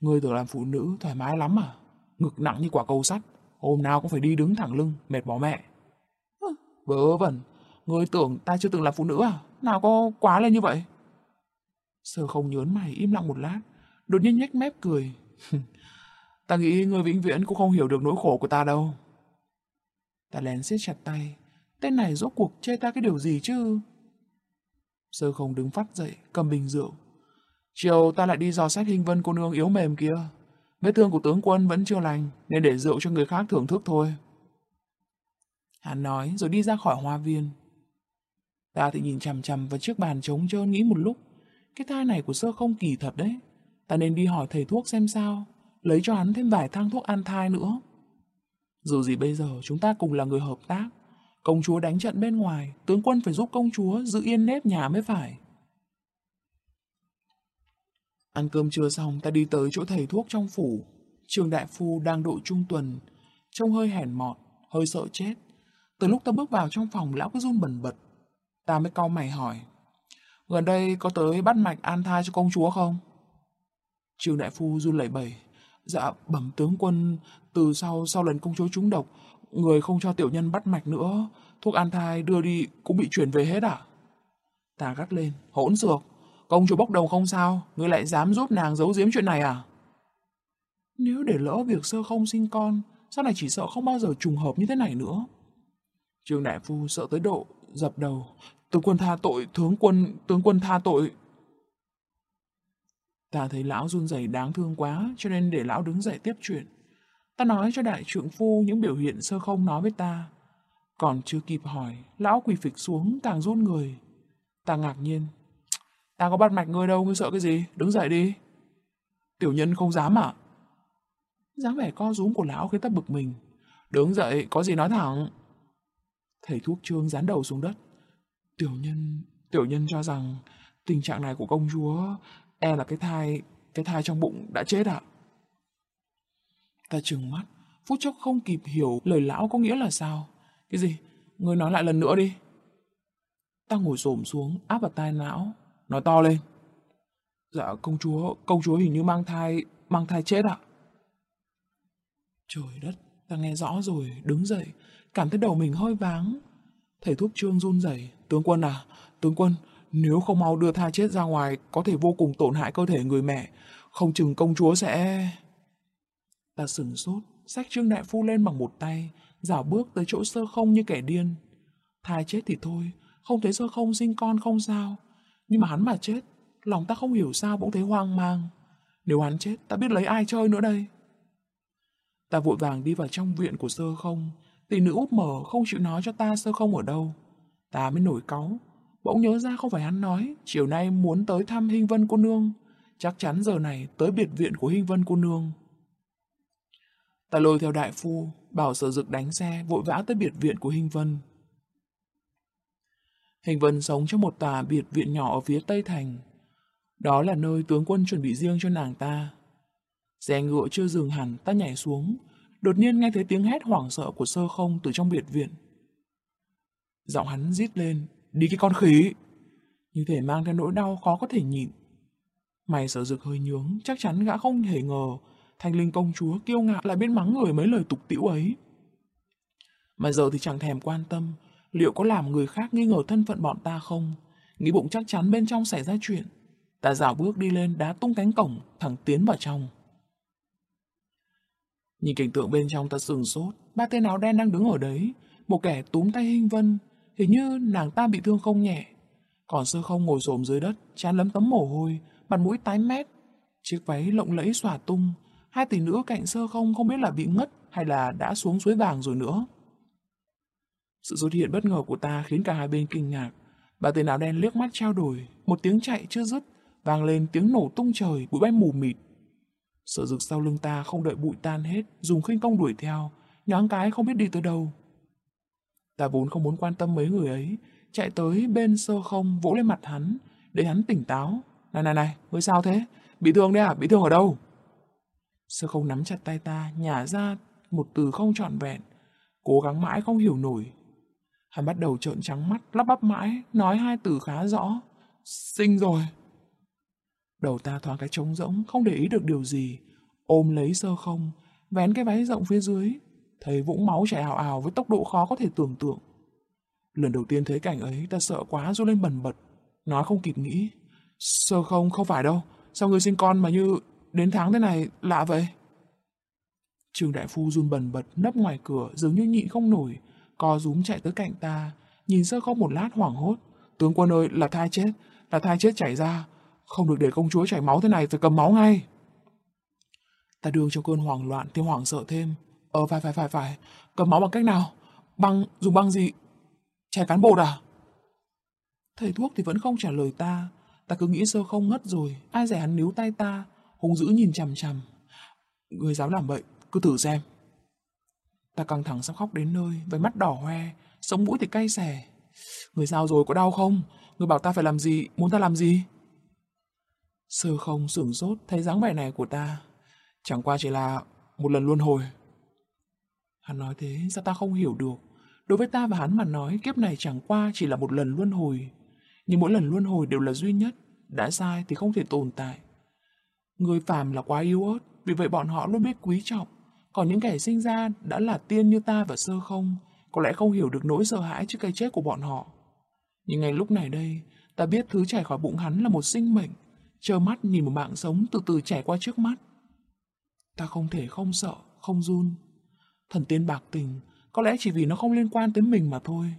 S1: Ngươi tưởng làm phụ nữ thoải mái lắm à? Ngực nặng như quả cầu sắt, hôm nào cũng phải đi đứng thẳng lưng, mệt bỏ mẹ. Vớ vẩn, ngươi tưởng ta chưa từng làm phụ nữ à? Nào có quá lên như vậy? Sơ không nhớn mày im lặng một lát, đột nhiên nhếch mép cười. ta nghĩ ngươi vĩnh viễn cũng không hiểu được nỗi khổ của ta đâu. Ta lén siết chặt tay, tên này rốt cuộc chê ta cái điều gì chứ? Sơ không đứng phát dậy, cầm bình rượu. Chiều ta lại đi dò xét hình vân cô nương yếu mềm kia. Vết thương của tướng quân vẫn chưa lành, nên để rượu cho người khác thưởng thức thôi. Hắn nói rồi đi ra khỏi hoa viên. Ta thì nhìn chằm chằm vào chiếc bàn trống trơn nghĩ một lúc. Cái thai này của sơ không kỳ thật đấy. Ta nên đi hỏi thầy thuốc xem sao. Lấy cho hắn thêm vài thang thuốc an thai nữa. Dù gì bây giờ chúng ta cùng là người hợp tác. Công chúa đánh trận bên ngoài, tướng quân phải giúp công chúa giữ yên nếp nhà mới phải. Ăn cơm trưa xong, ta đi tới chỗ thầy thuốc trong phủ. Trường đại phu đang độ trung tuần, trông hơi hèn mọt, hơi sợ chết. Từ lúc ta bước vào trong phòng, lão cứ run bẩn bật. Ta mới cau mày hỏi, gần đây có tới bắt mạch an thai cho công chúa không? Trường đại phu run lẩy bẩy, dạ bẩm tướng quân từ sau sau lần công chúa trúng độc, người không cho tiểu nhân bắt mạch nữa, thuốc an thai đưa đi cũng bị chuyển về hết à? Ta gắt lên, hỗn dược công chúa bốc đồng không sao, ngươi lại dám giúp nàng giấu giếm chuyện này à? Nếu để lỡ việc sơ không sinh con, sau này chỉ sợ không bao giờ trùng hợp như thế này nữa. Trương Đại Phu sợ tới độ, dập đầu. Tướng quân tha tội, tướng quân, tướng quân tha tội. Ta thấy lão run rẩy đáng thương quá, cho nên để lão đứng dậy tiếp chuyện. Ta nói cho đại trượng phu những biểu hiện sơ không nói với ta. Còn chưa kịp hỏi, lão quỳ phịch xuống càng run người. Ta ngạc nhiên. Ta có bắt mạch ngươi đâu, ngươi sợ cái gì? Đứng dậy đi. Tiểu nhân không dám à? dáng vẻ co rúm của lão khiến ta bực mình. Đứng dậy, có gì nói thẳng. Thầy thuốc trương dán đầu xuống đất. Tiểu nhân, tiểu nhân cho rằng tình trạng này của công chúa e là cái thai, cái thai trong bụng đã chết ạ. À? Ta trừng mắt, phút chốc không kịp hiểu lời lão có nghĩa là sao. Cái gì? Ngươi nói lại lần nữa đi. Ta ngồi xổm xuống, áp vào tai lão, nói to lên. Dạ, công chúa, công chúa hình như mang thai, mang thai chết ạ. À? Trời đất, ta nghe rõ rồi, đứng dậy, cảm thấy đầu mình hơi váng. Thầy thuốc trương run rẩy, tướng quân à, tướng quân, nếu không mau đưa thai chết ra ngoài, có thể vô cùng tổn hại cơ thể người mẹ, không chừng công chúa sẽ... Ta sửng sốt, xách trương đại phu lên bằng một tay, dảo bước tới chỗ sơ không như kẻ điên. Thai chết thì thôi, không thấy sơ không sinh con không sao. Nhưng mà hắn mà chết, lòng ta không hiểu sao bỗng thấy hoang mang. Nếu hắn chết, ta biết lấy ai chơi nữa đây. Ta vội vàng đi vào trong viện của sơ không, tỷ nữ úp mở không chịu nói cho ta sơ không ở đâu. Ta mới nổi cáu, bỗng nhớ ra không phải hắn nói, chiều nay muốn tới thăm Hinh Vân cô nương. Chắc chắn giờ này tới biệt viện của Hinh Vân cô nương. Ta lôi theo đại phu, bảo sở dực đánh xe, vội vã tới biệt viện của Hinh Vân. Hình Vân sống trong một tòa biệt viện nhỏ ở phía Tây Thành. Đó là nơi tướng quân chuẩn bị riêng cho nàng ta. Xe ngựa chưa dừng hẳn, ta nhảy xuống, đột nhiên nghe thấy tiếng hét hoảng sợ của sơ không từ trong biệt viện. Giọng hắn rít lên, đi cái con khỉ! Như thể mang theo nỗi đau khó có thể nhịn. Mày sở dực hơi nhướng, chắc chắn gã không thể ngờ thanh linh công chúa kiêu ngạo lại biết mắng người mấy lời tục tĩu ấy. Mà giờ thì chẳng thèm quan tâm, liệu có làm người khác nghi ngờ thân phận bọn ta không? Nghĩ bụng chắc chắn bên trong xảy ra chuyện. Ta dạo bước đi lên đá tung cánh cổng, thẳng tiến vào trong. Nhìn cảnh tượng bên trong ta sừng sốt, ba tên áo đen đang đứng ở đấy, một kẻ túm tay Hinh Vân, hình như nàng ta bị thương không nhẹ. Còn sơ không ngồi xổm dưới đất, chán lấm tấm mồ hôi, mặt mũi tái mét. Chiếc váy lộng lẫy xòa tung, hai tỷ nữa cạnh sơ không không biết là bị ngất hay là đã xuống suối vàng rồi nữa. Sự xuất hiện bất ngờ của ta khiến cả hai bên kinh ngạc. Ba tên áo đen liếc mắt trao đổi, một tiếng chạy chưa dứt, vang lên tiếng nổ tung trời, bụi bay mù mịt. Sợ dực sau lưng ta không đợi bụi tan hết, dùng khinh công đuổi theo, nhoáng cái không biết đi tới đâu. Ta vốn không muốn quan tâm mấy người ấy, chạy tới bên sơ không vỗ lên mặt hắn, để hắn tỉnh táo. Này này này, ngươi sao thế? Bị thương đấy à? Bị thương ở đâu? Sơ không nắm chặt tay ta, nhả ra một từ không trọn vẹn. Cố gắng mãi không hiểu nổi. Hắn bắt đầu trợn trắng mắt, lắp bắp mãi, nói hai từ khá rõ. Sinh rồi. Đầu ta thoáng cái trống rỗng, không để ý được điều gì. ôm lấy sơ không, vén cái váy rộng phía dưới, thấy vũng máu chảy ào ào với tốc độ khó có thể tưởng tượng. Lần đầu tiên thấy cảnh ấy, ta sợ quá run lên bần bật, nói không kịp nghĩ. Sơ không, không phải đâu, sao người sinh con mà như đến tháng thế này lạ vậy? Trương Đại Phu run bần bật nấp ngoài cửa dường như nhịn không nổi, co rúm chạy tới cạnh ta, nhìn sơ có một lát hoảng hốt. Tướng quân ơi, là thai chết, là thai chết chảy ra, không được để công chúa chảy máu thế này, phải cầm máu ngay. Ta đương cho cơn hoảng loạn thêm hoảng sợ thêm. Ờ phải phải phải phải, cầm máu bằng cách nào? Băng, dùng băng gì? Chảy cán bột à? Thầy thuốc thì vẫn không trả lời ta. Ta cứ nghĩ sơ không ngất rồi, ai rẻ hắn níu tay ta, hung dữ nhìn chằm chằm. Người dám làm vậy, cứ thử xem. Ta căng thẳng sắp khóc đến nơi, với mắt đỏ hoe, sống mũi thì cay xẻ. Người sao rồi, có đau không? Người bảo ta phải làm gì, muốn ta làm gì? Sơ không sửng sốt thấy dáng vẻ này của ta. Chẳng qua chỉ là một lần luân hồi. Hắn nói thế, sao ta không hiểu được? Đối với ta và hắn mà nói, kiếp này chẳng qua chỉ là một lần luân hồi. Nhưng mỗi lần luân hồi đều là duy nhất, đã sai thì không thể tồn tại. Người phàm là quá yếu ớt, vì vậy bọn họ luôn biết quý trọng. Còn những kẻ sinh ra đã là tiên như ta và sơ không, có lẽ không hiểu được nỗi sợ hãi trước cái chết của bọn họ. Nhưng ngay lúc này đây, ta biết thứ chảy khỏi bụng hắn là một sinh mệnh, trơ mắt nhìn một mạng sống từ từ chảy qua trước mắt. Ta không thể không sợ, không run. Thần tiên bạc tình, có lẽ chỉ vì nó không liên quan tới mình mà thôi.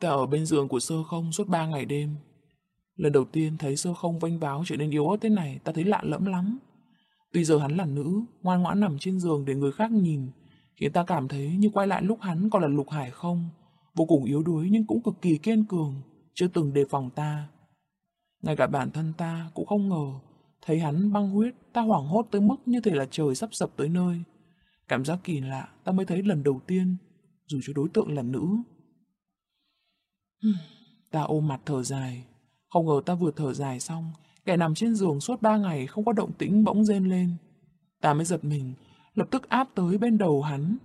S1: Ta ở bên giường của sơ không suốt ba ngày đêm. Lần đầu tiên thấy sơ không vênh váo trở nên yếu ớt thế này, ta thấy lạ lẫm lắm. Tuy giờ hắn là nữ, ngoan ngoãn nằm trên giường để người khác nhìn, khiến ta cảm thấy như quay lại lúc hắn còn là lục hải không, vô cùng yếu đuối nhưng cũng cực kỳ kiên cường, chưa từng đề phòng ta. Ngay cả bản thân ta cũng không ngờ, thấy hắn băng huyết, ta hoảng hốt tới mức như thể là trời sắp sập tới nơi. Cảm giác kỳ lạ ta mới thấy lần đầu tiên, dù cho đối tượng là nữ. Ta ôm mặt thở dài, không ngờ ta vừa thở dài xong, kẻ nằm trên giường suốt ba ngày không có động tĩnh bỗng rên lên. Ta mới giật mình, lập tức áp tới bên đầu hắn.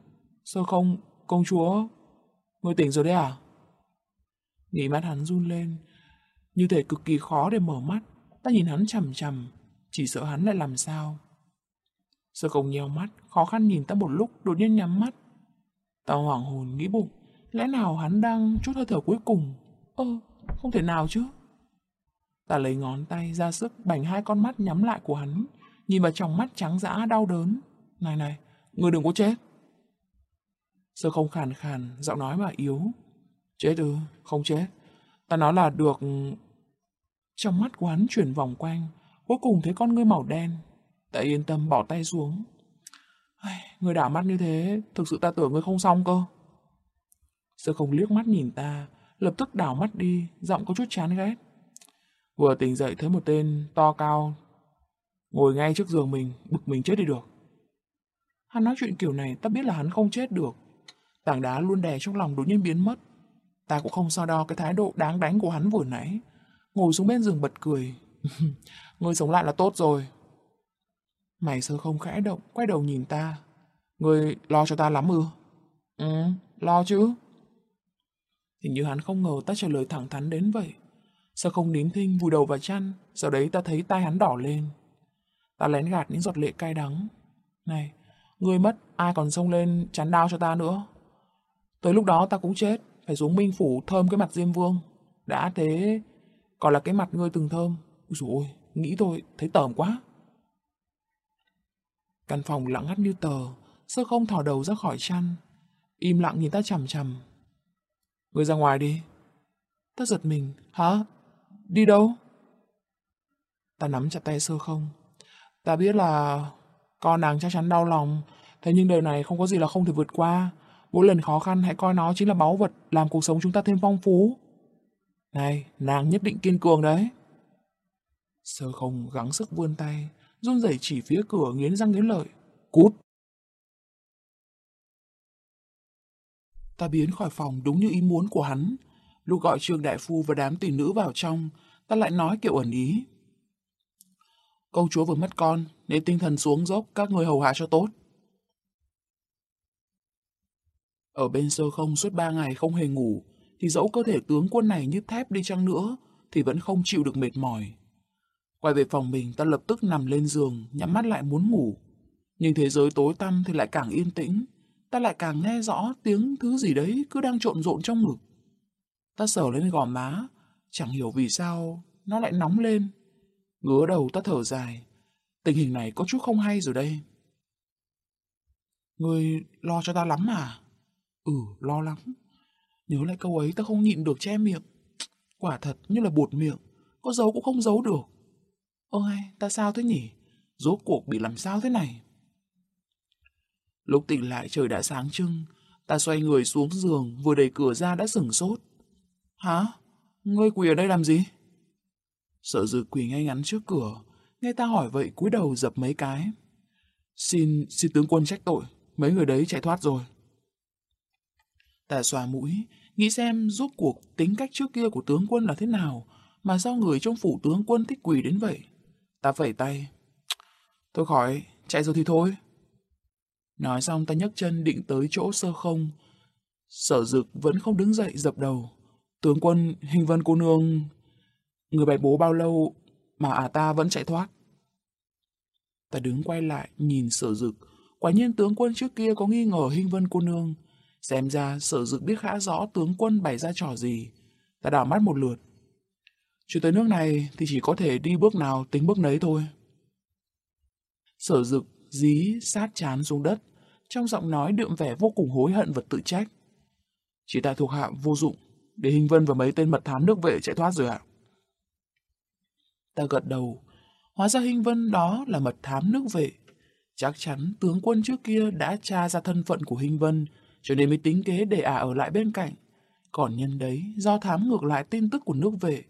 S1: Sao không, công chúa, người tỉnh rồi đấy à? Nghĩ mắt hắn run lên, như thể cực kỳ khó để mở mắt. Ta nhìn hắn chầm chầm, chỉ sợ hắn lại làm sao. Sơ công nheo mắt, khó khăn nhìn ta một lúc, đột nhiên nhắm mắt. Ta hoảng hồn nghĩ bụng, lẽ nào hắn đang chút hơi thở cuối cùng? Ơ, không thể nào chứ. Ta lấy ngón tay ra sức bành hai con mắt nhắm lại của hắn, nhìn vào trong mắt trắng dã đau đớn. Này này, người đừng có chết. Sơ không khàn khàn, giọng nói mà yếu. Chết ư, không chết. Ta nói là được... Trong mắt của hắn chuyển vòng quanh, cuối cùng thấy con ngươi màu đen. Ta yên tâm bỏ tay xuống. Người đảo mắt như thế, thực sự ta tưởng ngươi không xong cơ. Sơ không liếc mắt nhìn ta, lập tức đảo mắt đi, giọng có chút chán ghét. Vừa tỉnh dậy thấy một tên to cao, ngồi ngay trước giường mình, bực mình chết đi được. Hắn nói chuyện kiểu này, ta biết là hắn không chết được. Tảng đá luôn đè trong lòng đột nhiên biến mất. Ta cũng không so đo cái thái độ đáng đánh của hắn vừa nãy. Ngồi xuống bên giường bật cười. Ngươi sống lại là tốt rồi. Mày sơ không khẽ động, quay đầu nhìn ta. Ngươi lo cho ta lắm ư? Ừ, lo chứ. Hình như hắn không ngờ ta trả lời thẳng thắn đến vậy. Sao không nín thinh vùi đầu vào chăn, sau đấy ta thấy tai hắn đỏ lên. Ta lén gạt những giọt lệ cay đắng. Này, ngươi mất, ai còn xông lên chắn đao cho ta nữa. Tới lúc đó ta cũng chết, phải xuống minh phủ thơm cái mặt Diêm Vương. Đã thế, còn là cái mặt ngươi từng thơm. Úi dồi ôi, nghĩ thôi, thấy tởm quá. Căn phòng lặng ngắt như tờ, sơ không thỏ đầu ra khỏi chăn. Im lặng nhìn ta chằm chằm. Ngươi ra ngoài đi. Ta giật mình, hả? Đi đâu? Ta nắm chặt tay sơ không. Ta biết là con nàng chắc chắn đau lòng, thế nhưng đời này không có gì là không thể vượt qua. Mỗi lần khó khăn hãy coi nó chính là báu vật làm cuộc sống chúng ta thêm phong phú. Này, nàng nhất định kiên cường đấy. Sơ không gắng sức vươn tay, run rẩy chỉ phía cửa nghiến răng nghiến lợi. Cút! Ta biến khỏi phòng đúng như ý muốn của hắn. Lúc gọi Trương Đại Phu và đám tỷ nữ vào trong, ta lại nói kiểu ẩn ý. Công chúa vừa mất con, nên tinh thần xuống dốc các người hầu hạ cho tốt. Ở bên sơ không suốt ba ngày không hề ngủ, thì dẫu cơ thể tướng quân này như thép đi chăng nữa, thì vẫn không chịu được mệt mỏi. Quay về phòng mình, ta lập tức nằm lên giường, nhắm mắt lại muốn ngủ. Nhưng thế giới tối tăm thì lại càng yên tĩnh. Ta lại càng nghe rõ tiếng thứ gì đấy cứ đang trộn rộn trong ngực. Ta sờ lên gò má, chẳng hiểu vì sao nó lại nóng lên. Ngứa đầu ta thở dài. Tình hình này có chút không hay rồi đây. người lo cho ta lắm à? Ừ, lo lắm. Nhớ lại câu ấy ta không nhịn được che miệng. Quả thật như là buột miệng, có giấu cũng không giấu được. Ôi, ta sao thế nhỉ? Rốt cuộc bị làm sao thế này? Lúc tỉnh lại trời đã sáng trưng, ta xoay người xuống giường vừa đẩy cửa ra đã sửng sốt. Hả? Ngươi quỳ ở đây làm gì? Sợ dự quỳ ngay ngắn trước cửa, nghe ta hỏi vậy cúi đầu dập mấy cái. Xin, xin tướng quân trách tội, mấy người đấy chạy thoát rồi. Ta xòa mũi, nghĩ xem rốt cuộc tính cách trước kia của tướng quân là thế nào, mà sao người trong phủ tướng quân thích quỳ đến vậy. Ta phẩy tay. Thôi khỏi, chạy rồi thì thôi. Nói xong ta nhấc chân định tới chỗ sơ không. Sở dực vẫn không đứng dậy dập đầu. Tướng quân, hình vân cô nương... Người bạch bố bao lâu mà à ta vẫn chạy thoát. Ta đứng quay lại, nhìn sở dực. Quả nhiên tướng quân trước kia có nghi ngờ hình vân cô nương. Xem ra sở dực biết khá rõ tướng quân bày ra trò gì. Ta đảo mắt một lượt. chuyện tới nước này thì chỉ có thể đi bước nào tính bước nấy thôi. Sở dực dí sát chán xuống đất, trong giọng nói đượm vẻ vô cùng hối hận và tự trách. Chỉ tại thuộc hạ vô dụng, để Hình Vân và mấy tên mật thám nước vệ chạy thoát rồi ạ. Ta gật đầu, hóa ra Hình Vân đó là mật thám nước vệ. Chắc chắn tướng quân trước kia đã tra ra thân phận của Hình Vân, cho nên mới tính kế để ả ở lại bên cạnh. Còn nhân đấy, do thám ngược lại tin tức của nước vệ.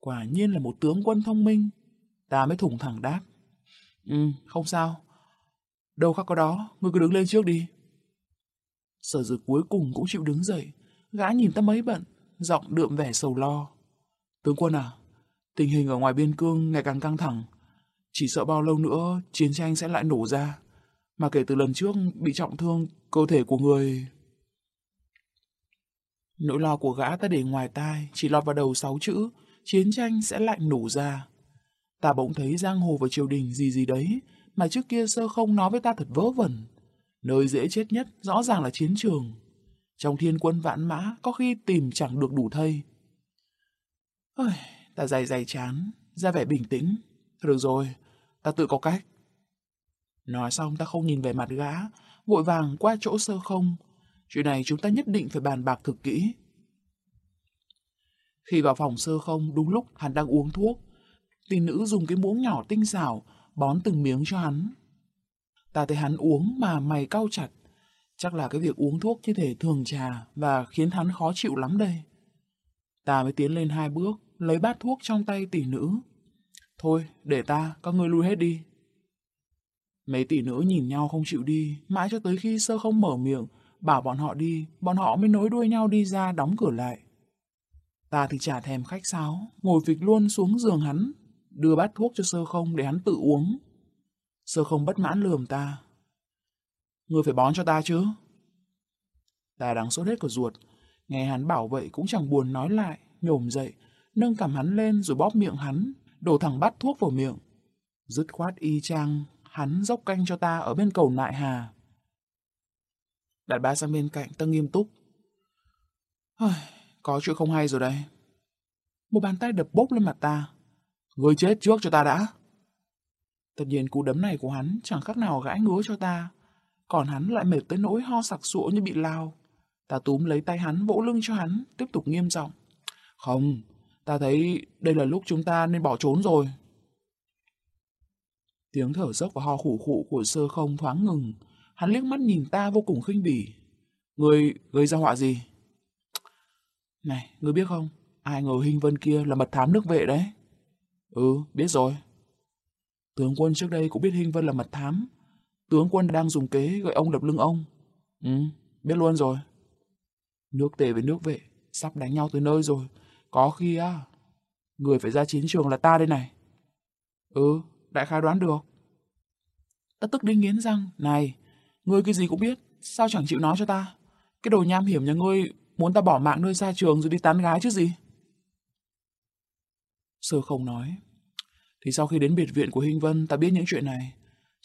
S1: Quả nhiên là một tướng quân thông minh. Ta mới thủng thẳng đáp. Ừ, không sao. Đâu khác có đó, ngươi cứ đứng lên trước đi. Sở dực cuối cùng cũng chịu đứng dậy. Gã nhìn ta mấy bận, giọng đượm vẻ sầu lo. Tướng quân à, tình hình ở ngoài biên cương ngày càng căng thẳng. Chỉ sợ bao lâu nữa chiến tranh sẽ lại nổ ra. Mà kể từ lần trước bị trọng thương, cơ thể của người... Nỗi lo của gã ta để ngoài tai, chỉ lọt vào đầu sáu chữ, chiến tranh sẽ lại nổ ra. Ta bỗng thấy giang hồ và triều đình gì gì đấy, mà trước kia sơ không nói với ta thật vớ vẩn. Nơi dễ chết nhất rõ ràng là chiến trường. Trong thiên quân vạn mã có khi tìm chẳng được đủ thây. Ôi, ta dày dày chán, ra vẻ bình tĩnh. Được rồi, ta tự có cách. Nói xong ta không nhìn về mặt gã, vội vàng qua chỗ sơ không. Chuyện này chúng ta nhất định phải bàn bạc thực kỹ. Khi vào phòng sơ không, đúng lúc hắn đang uống thuốc. Tỷ nữ dùng cái muỗng nhỏ tinh xảo, bón từng miếng cho hắn. Ta thấy hắn uống mà mày cau chặt. Chắc là cái việc uống thuốc như thể thường trà và khiến hắn khó chịu lắm đây. Ta mới tiến lên hai bước, lấy bát thuốc trong tay tỷ nữ. Thôi, để ta, các ngươi lui hết đi. Mấy tỷ nữ nhìn nhau không chịu đi, mãi cho tới khi sơ không mở miệng, bảo bọn họ đi, bọn họ mới nối đuôi nhau đi ra đóng cửa lại. Ta thì chả thèm khách sáo, ngồi phịch luôn xuống giường hắn, đưa bát thuốc cho sơ không để hắn tự uống. Sơ không bất mãn lườm ta. Ngươi phải bón cho ta chứ. Ta đang sốt hết cả ruột, nghe hắn bảo vậy cũng chẳng buồn nói lại, nhổm dậy, nâng cầm hắn lên rồi bóp miệng hắn, đổ thẳng bát thuốc vào miệng. Dứt khoát y chang, hắn dốc canh cho ta ở bên cầu nại hà. Đặt ba sang bên cạnh, ta nghiêm túc. Có chuyện không hay rồi đây. Một bàn tay đập bốp lên mặt ta. Ngươi chết trước cho ta đã. Tất nhiên cú đấm này của hắn chẳng khác nào gãi ngứa cho ta. Còn hắn lại mệt tới nỗi ho sặc sụa như bị lao. Ta túm lấy tay hắn vỗ lưng cho hắn, tiếp tục nghiêm giọng. Không, ta thấy đây là lúc chúng ta nên bỏ trốn rồi. Tiếng thở dốc và ho khủ khụ của sơ không thoáng ngừng. Hắn liếc mắt nhìn ta vô cùng khinh bỉ. Người gây ra họa gì? Này, ngươi biết không? Ai ngờ Hình Vân kia là mật thám nước vệ đấy. Ừ, biết rồi. Tướng quân trước đây cũng biết Hình Vân là mật thám. Tướng quân đang dùng kế gọi ông đập lưng ông. Ừ, biết luôn rồi. Nước tề với nước vệ, sắp đánh nhau tới nơi rồi. Có khi á, người phải ra chiến trường là ta đây này. Ừ, đại khái đoán được. Ta tức đi nghiến răng. Này, ngươi cái gì cũng biết, sao chẳng chịu nói cho ta? Cái đồ nham hiểm nhà ngươi Muốn ta bỏ mạng nơi xa trường rồi đi tán gái chứ gì? Sơ không nói. Thì sau khi đến biệt viện của Hinh Vân, ta biết những chuyện này.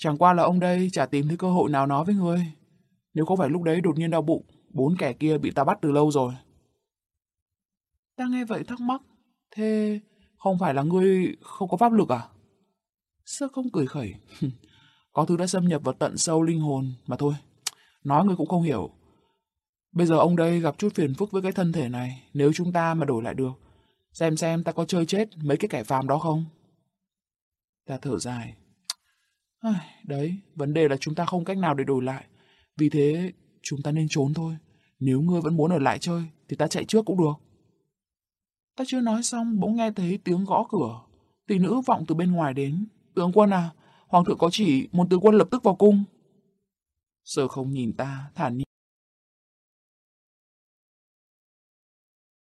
S1: Chẳng qua là ông đây chả tìm thấy cơ hội nào nói với ngươi. Nếu không phải lúc đấy đột nhiên đau bụng, bốn kẻ kia bị ta bắt từ lâu rồi. Ta nghe vậy thắc mắc. Thế không phải là ngươi không có pháp lực à? Sơ không cười khẩy. có thứ đã xâm nhập vào tận sâu linh hồn mà thôi. Nói ngươi cũng không hiểu. Bây giờ ông đây gặp chút phiền phức với cái thân thể này. Nếu chúng ta mà đổi lại được, xem xem ta có chơi chết mấy cái kẻ phàm đó không? Ta thở dài. Đấy, vấn đề là chúng ta không cách nào để đổi lại. Vì thế, chúng ta nên trốn thôi. Nếu ngươi vẫn muốn ở lại chơi, thì ta chạy trước cũng được. Ta chưa nói xong, bỗng nghe thấy tiếng gõ cửa. Tỷ nữ vọng từ bên ngoài đến. Tướng quân à, hoàng thượng có chỉ, một tướng quân lập tức vào cung. Sở không nhìn ta, thản nhiên.